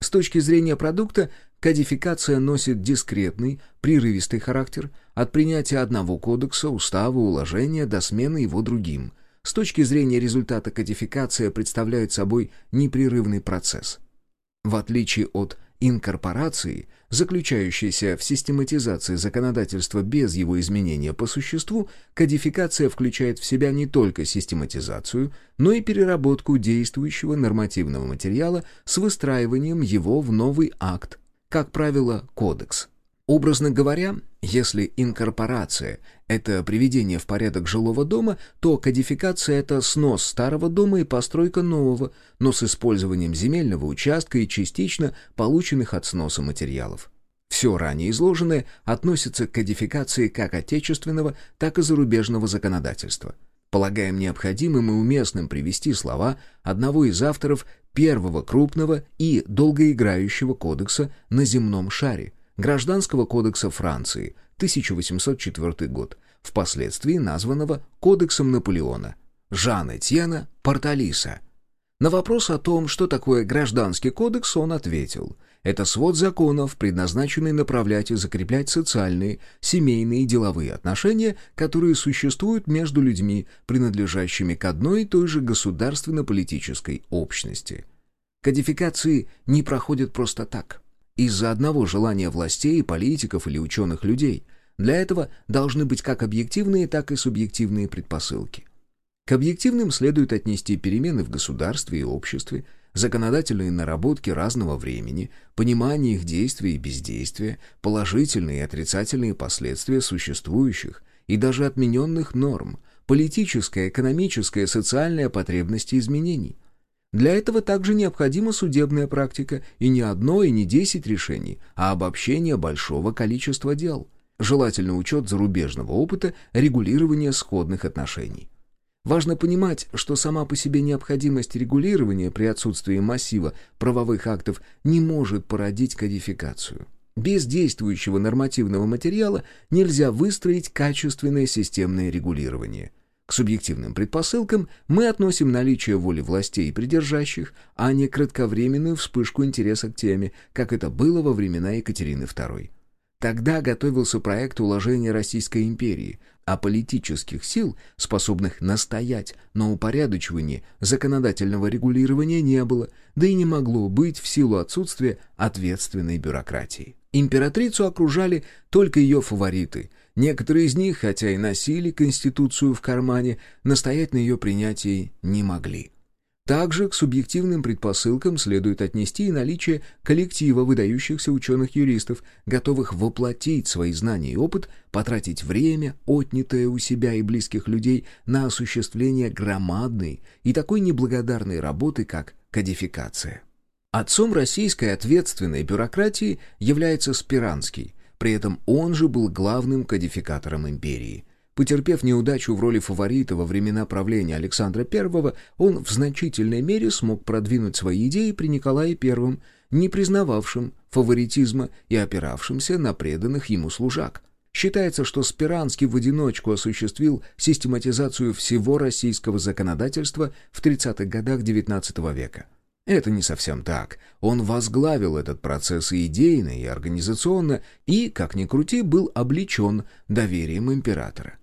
С точки зрения продукта, кодификация носит дискретный, прерывистый характер от принятия одного кодекса, устава, уложения до смены его другим. С точки зрения результата кодификация представляет собой непрерывный процесс. В отличие от инкорпорации, заключающейся в систематизации законодательства без его изменения по существу, кодификация включает в себя не только систематизацию, но и переработку действующего нормативного материала с выстраиванием его в новый акт, как правило, кодекс. Образно говоря, если инкорпорация – это приведение в порядок жилого дома, то кодификация – это снос старого дома и постройка нового, но с использованием земельного участка и частично полученных от сноса материалов. Все ранее изложенное относится к кодификации как отечественного, так и зарубежного законодательства. Полагаем необходимым и уместным привести слова одного из авторов первого крупного и долгоиграющего кодекса на земном шаре – Гражданского кодекса Франции, 1804 год, впоследствии названного Кодексом Наполеона, Жана Тьена Порталиса. На вопрос о том, что такое Гражданский кодекс, он ответил – это свод законов, предназначенный направлять и закреплять социальные, семейные и деловые отношения, которые существуют между людьми, принадлежащими к одной и той же государственно-политической общности. Кодификации не проходят просто так из-за одного желания властей, политиков или ученых людей. Для этого должны быть как объективные, так и субъективные предпосылки. К объективным следует отнести перемены в государстве и обществе, законодательные наработки разного времени, понимание их действия и бездействия, положительные и отрицательные последствия существующих и даже отмененных норм, политическая, экономическая, социальная потребности изменений. Для этого также необходима судебная практика и не одно и не десять решений, а обобщение большого количества дел. Желательно учет зарубежного опыта регулирования сходных отношений. Важно понимать, что сама по себе необходимость регулирования при отсутствии массива правовых актов не может породить кодификацию. Без действующего нормативного материала нельзя выстроить качественное системное регулирование – к субъективным предпосылкам мы относим наличие воли властей и придержащих, а не кратковременную вспышку интереса к теме, как это было во времена Екатерины II. Тогда готовился проект уложения Российской империи, а политических сил, способных настоять на упорядочивании законодательного регулирования не было, да и не могло быть в силу отсутствия ответственной бюрократии. Императрицу окружали только ее фавориты. Некоторые из них, хотя и носили Конституцию в кармане, настоять на ее принятии не могли. Также к субъективным предпосылкам следует отнести и наличие коллектива выдающихся ученых-юристов, готовых воплотить свои знания и опыт, потратить время, отнятое у себя и близких людей, на осуществление громадной и такой неблагодарной работы, как кодификация. Отцом российской ответственной бюрократии является Спиранский, при этом он же был главным кодификатором империи – Потерпев неудачу в роли фаворита во времена правления Александра I, он в значительной мере смог продвинуть свои идеи при Николае I, не признававшем фаворитизма и опиравшимся на преданных ему служак. Считается, что Спиранский в одиночку осуществил систематизацию всего российского законодательства в 30-х годах XIX века. Это не совсем так. Он возглавил этот процесс и идейно, и организационно, и, как ни крути, был облечен доверием императора.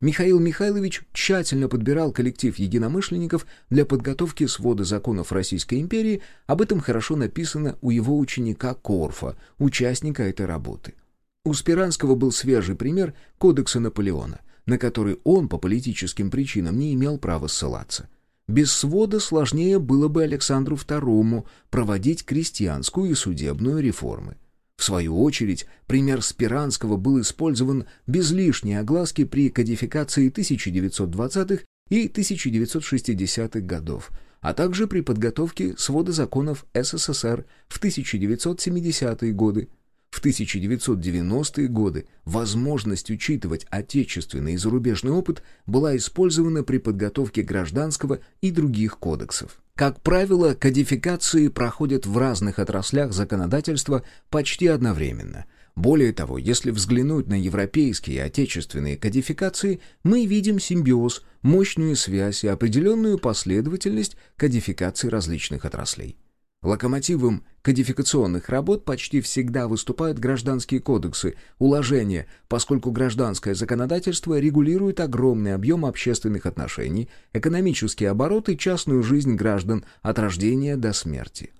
Михаил Михайлович тщательно подбирал коллектив единомышленников для подготовки свода законов Российской империи, об этом хорошо написано у его ученика Корфа, участника этой работы. У Спиранского был свежий пример Кодекса Наполеона, на который он по политическим причинам не имел права ссылаться. Без свода сложнее было бы Александру II проводить крестьянскую и судебную реформы. В свою очередь, пример Спиранского был использован без лишней огласки при кодификации 1920-х и 1960-х годов, а также при подготовке свода законов СССР в 1970-е годы. В 1990-е годы возможность учитывать отечественный и зарубежный опыт была использована при подготовке гражданского и других кодексов. Как правило, кодификации проходят в разных отраслях законодательства почти одновременно. Более того, если взглянуть на европейские и отечественные кодификации, мы видим симбиоз, мощную связь и определенную последовательность кодификаций различных отраслей. Локомотивом кодификационных работ почти всегда выступают гражданские кодексы, уложения, поскольку гражданское законодательство регулирует огромный объем общественных отношений, экономический оборот и частную жизнь граждан от рождения до смерти.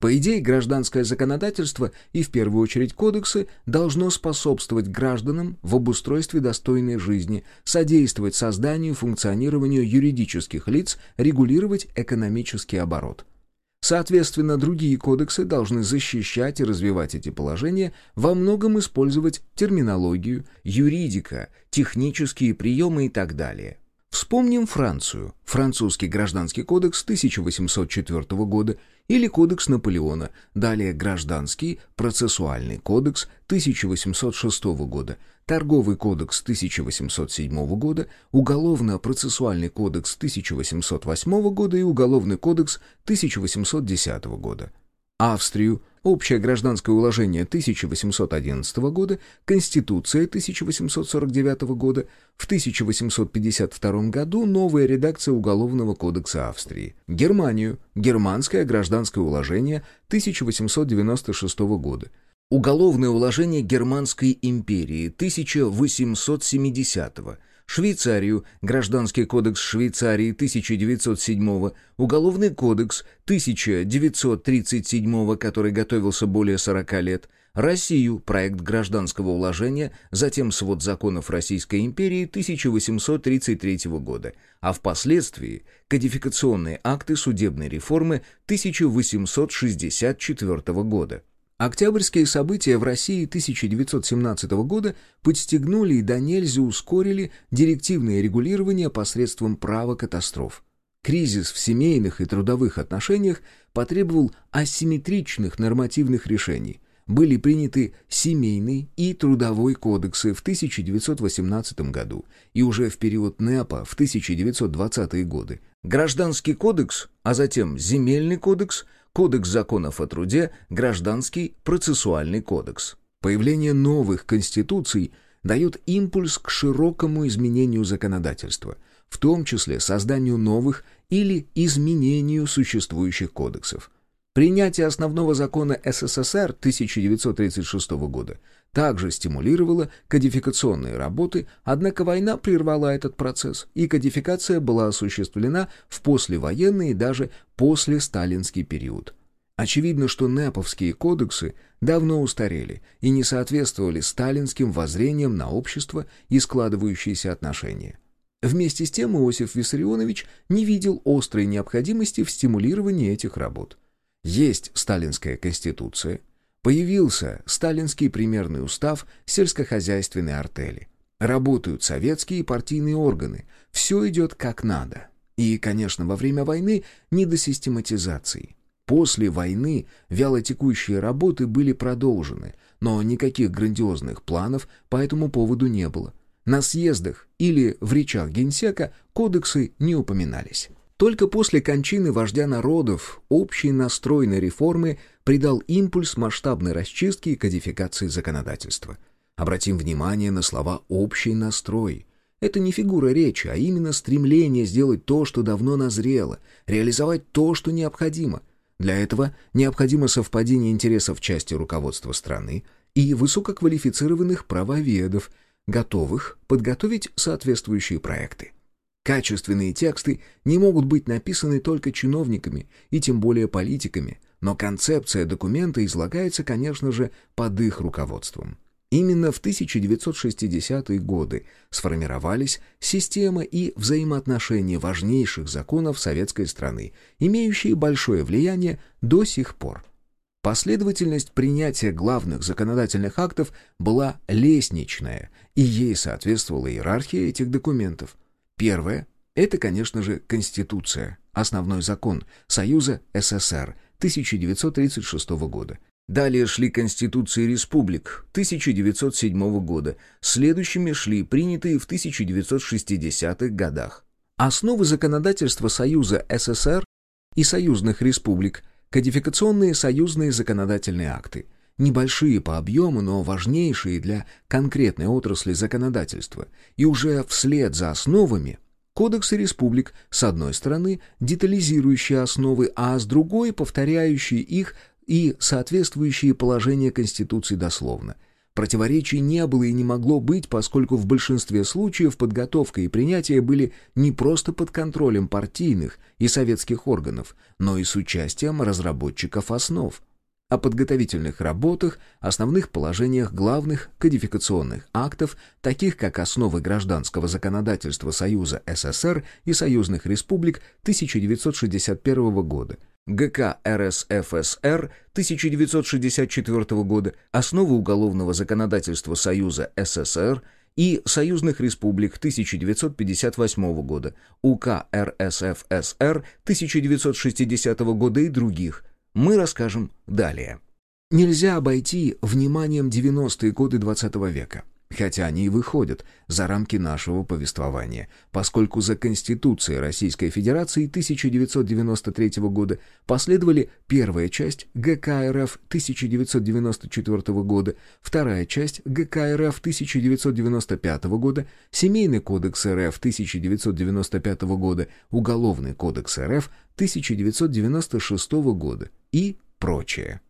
По идее, гражданское законодательство и в первую очередь кодексы должно способствовать гражданам в обустройстве достойной жизни, содействовать созданию и функционированию юридических лиц, регулировать экономический оборот – Соответственно, другие кодексы должны защищать и развивать эти положения, во многом использовать терминологию, юридика, технические приемы и так далее. Вспомним Францию, французский гражданский кодекс 1804 года или кодекс Наполеона, далее гражданский процессуальный кодекс 1806 года, Торговый кодекс 1807 года, Уголовно-процессуальный кодекс 1808 года и Уголовный кодекс 1810 года. Австрию, Общее гражданское уложение 1811 года, Конституция 1849 года, в 1852 году новая редакция Уголовного кодекса Австрии. Германию, Германское гражданское уложение 1896 года, Уголовное уложение Германской империи 1870 -го. Швейцарию, Гражданский кодекс Швейцарии 1907 Уголовный кодекс 1937 который готовился более 40 лет, Россию, проект гражданского уложения, затем свод законов Российской империи 1833 года, а впоследствии кодификационные акты судебной реформы 1864 года. Октябрьские события в России 1917 года подстегнули и до нельзя ускорили директивное регулирование посредством права катастроф. Кризис в семейных и трудовых отношениях потребовал асимметричных нормативных решений. Были приняты Семейный и Трудовой кодексы в 1918 году и уже в период НЭПа в 1920-е годы. Гражданский кодекс, а затем Земельный кодекс – Кодекс законов о труде, Гражданский процессуальный кодекс. Появление новых конституций дает импульс к широкому изменению законодательства, в том числе созданию новых или изменению существующих кодексов. Принятие основного закона СССР 1936 года также стимулировала кодификационные работы, однако война прервала этот процесс, и кодификация была осуществлена в послевоенный и даже послесталинский период. Очевидно, что неповские кодексы давно устарели и не соответствовали сталинским воззрениям на общество и складывающиеся отношения. Вместе с тем Иосиф Виссарионович не видел острой необходимости в стимулировании этих работ. Есть сталинская конституция – Появился сталинский примерный устав сельскохозяйственной артели. Работают советские и партийные органы. Все идет как надо. И, конечно, во время войны не до систематизации. После войны вялотекущие работы были продолжены, но никаких грандиозных планов по этому поводу не было. На съездах или в речах генсека кодексы не упоминались. Только после кончины вождя народов общий настрой на реформы придал импульс масштабной расчистки и кодификации законодательства. Обратим внимание на слова «общий настрой». Это не фигура речи, а именно стремление сделать то, что давно назрело, реализовать то, что необходимо. Для этого необходимо совпадение интересов части руководства страны и высококвалифицированных правоведов, готовых подготовить соответствующие проекты. Качественные тексты не могут быть написаны только чиновниками и тем более политиками, но концепция документа излагается, конечно же, под их руководством. Именно в 1960-е годы сформировались система и взаимоотношения важнейших законов советской страны, имеющие большое влияние до сих пор. Последовательность принятия главных законодательных актов была лестничная, и ей соответствовала иерархия этих документов – Первое – это, конечно же, Конституция, основной закон Союза СССР 1936 года. Далее шли Конституции республик 1907 года, следующими шли принятые в 1960-х годах. Основы законодательства Союза СССР и союзных республик – кодификационные союзные законодательные акты – небольшие по объему, но важнейшие для конкретной отрасли законодательства, и уже вслед за основами Кодексы республик, с одной стороны, детализирующие основы, а с другой, повторяющие их и соответствующие положения Конституции дословно. Противоречий не было и не могло быть, поскольку в большинстве случаев подготовка и принятие были не просто под контролем партийных и советских органов, но и с участием разработчиков основ – о подготовительных работах, основных положениях главных кодификационных актов, таких как основы гражданского законодательства Союза СССР и союзных республик 1961 года, ГК РСФСР 1964 года, основы уголовного законодательства Союза СССР и союзных республик 1958 года, УК РСФСР 1960 года и других – мы расскажем далее. Нельзя обойти вниманием 90-е годы XX -го века, хотя они и выходят за рамки нашего повествования, поскольку за Конституцией Российской Федерации 1993 года последовали первая часть ГК РФ 1994 года, вторая часть ГК РФ 1995 года, Семейный кодекс РФ 1995 года, Уголовный кодекс РФ 1996 года и прочее.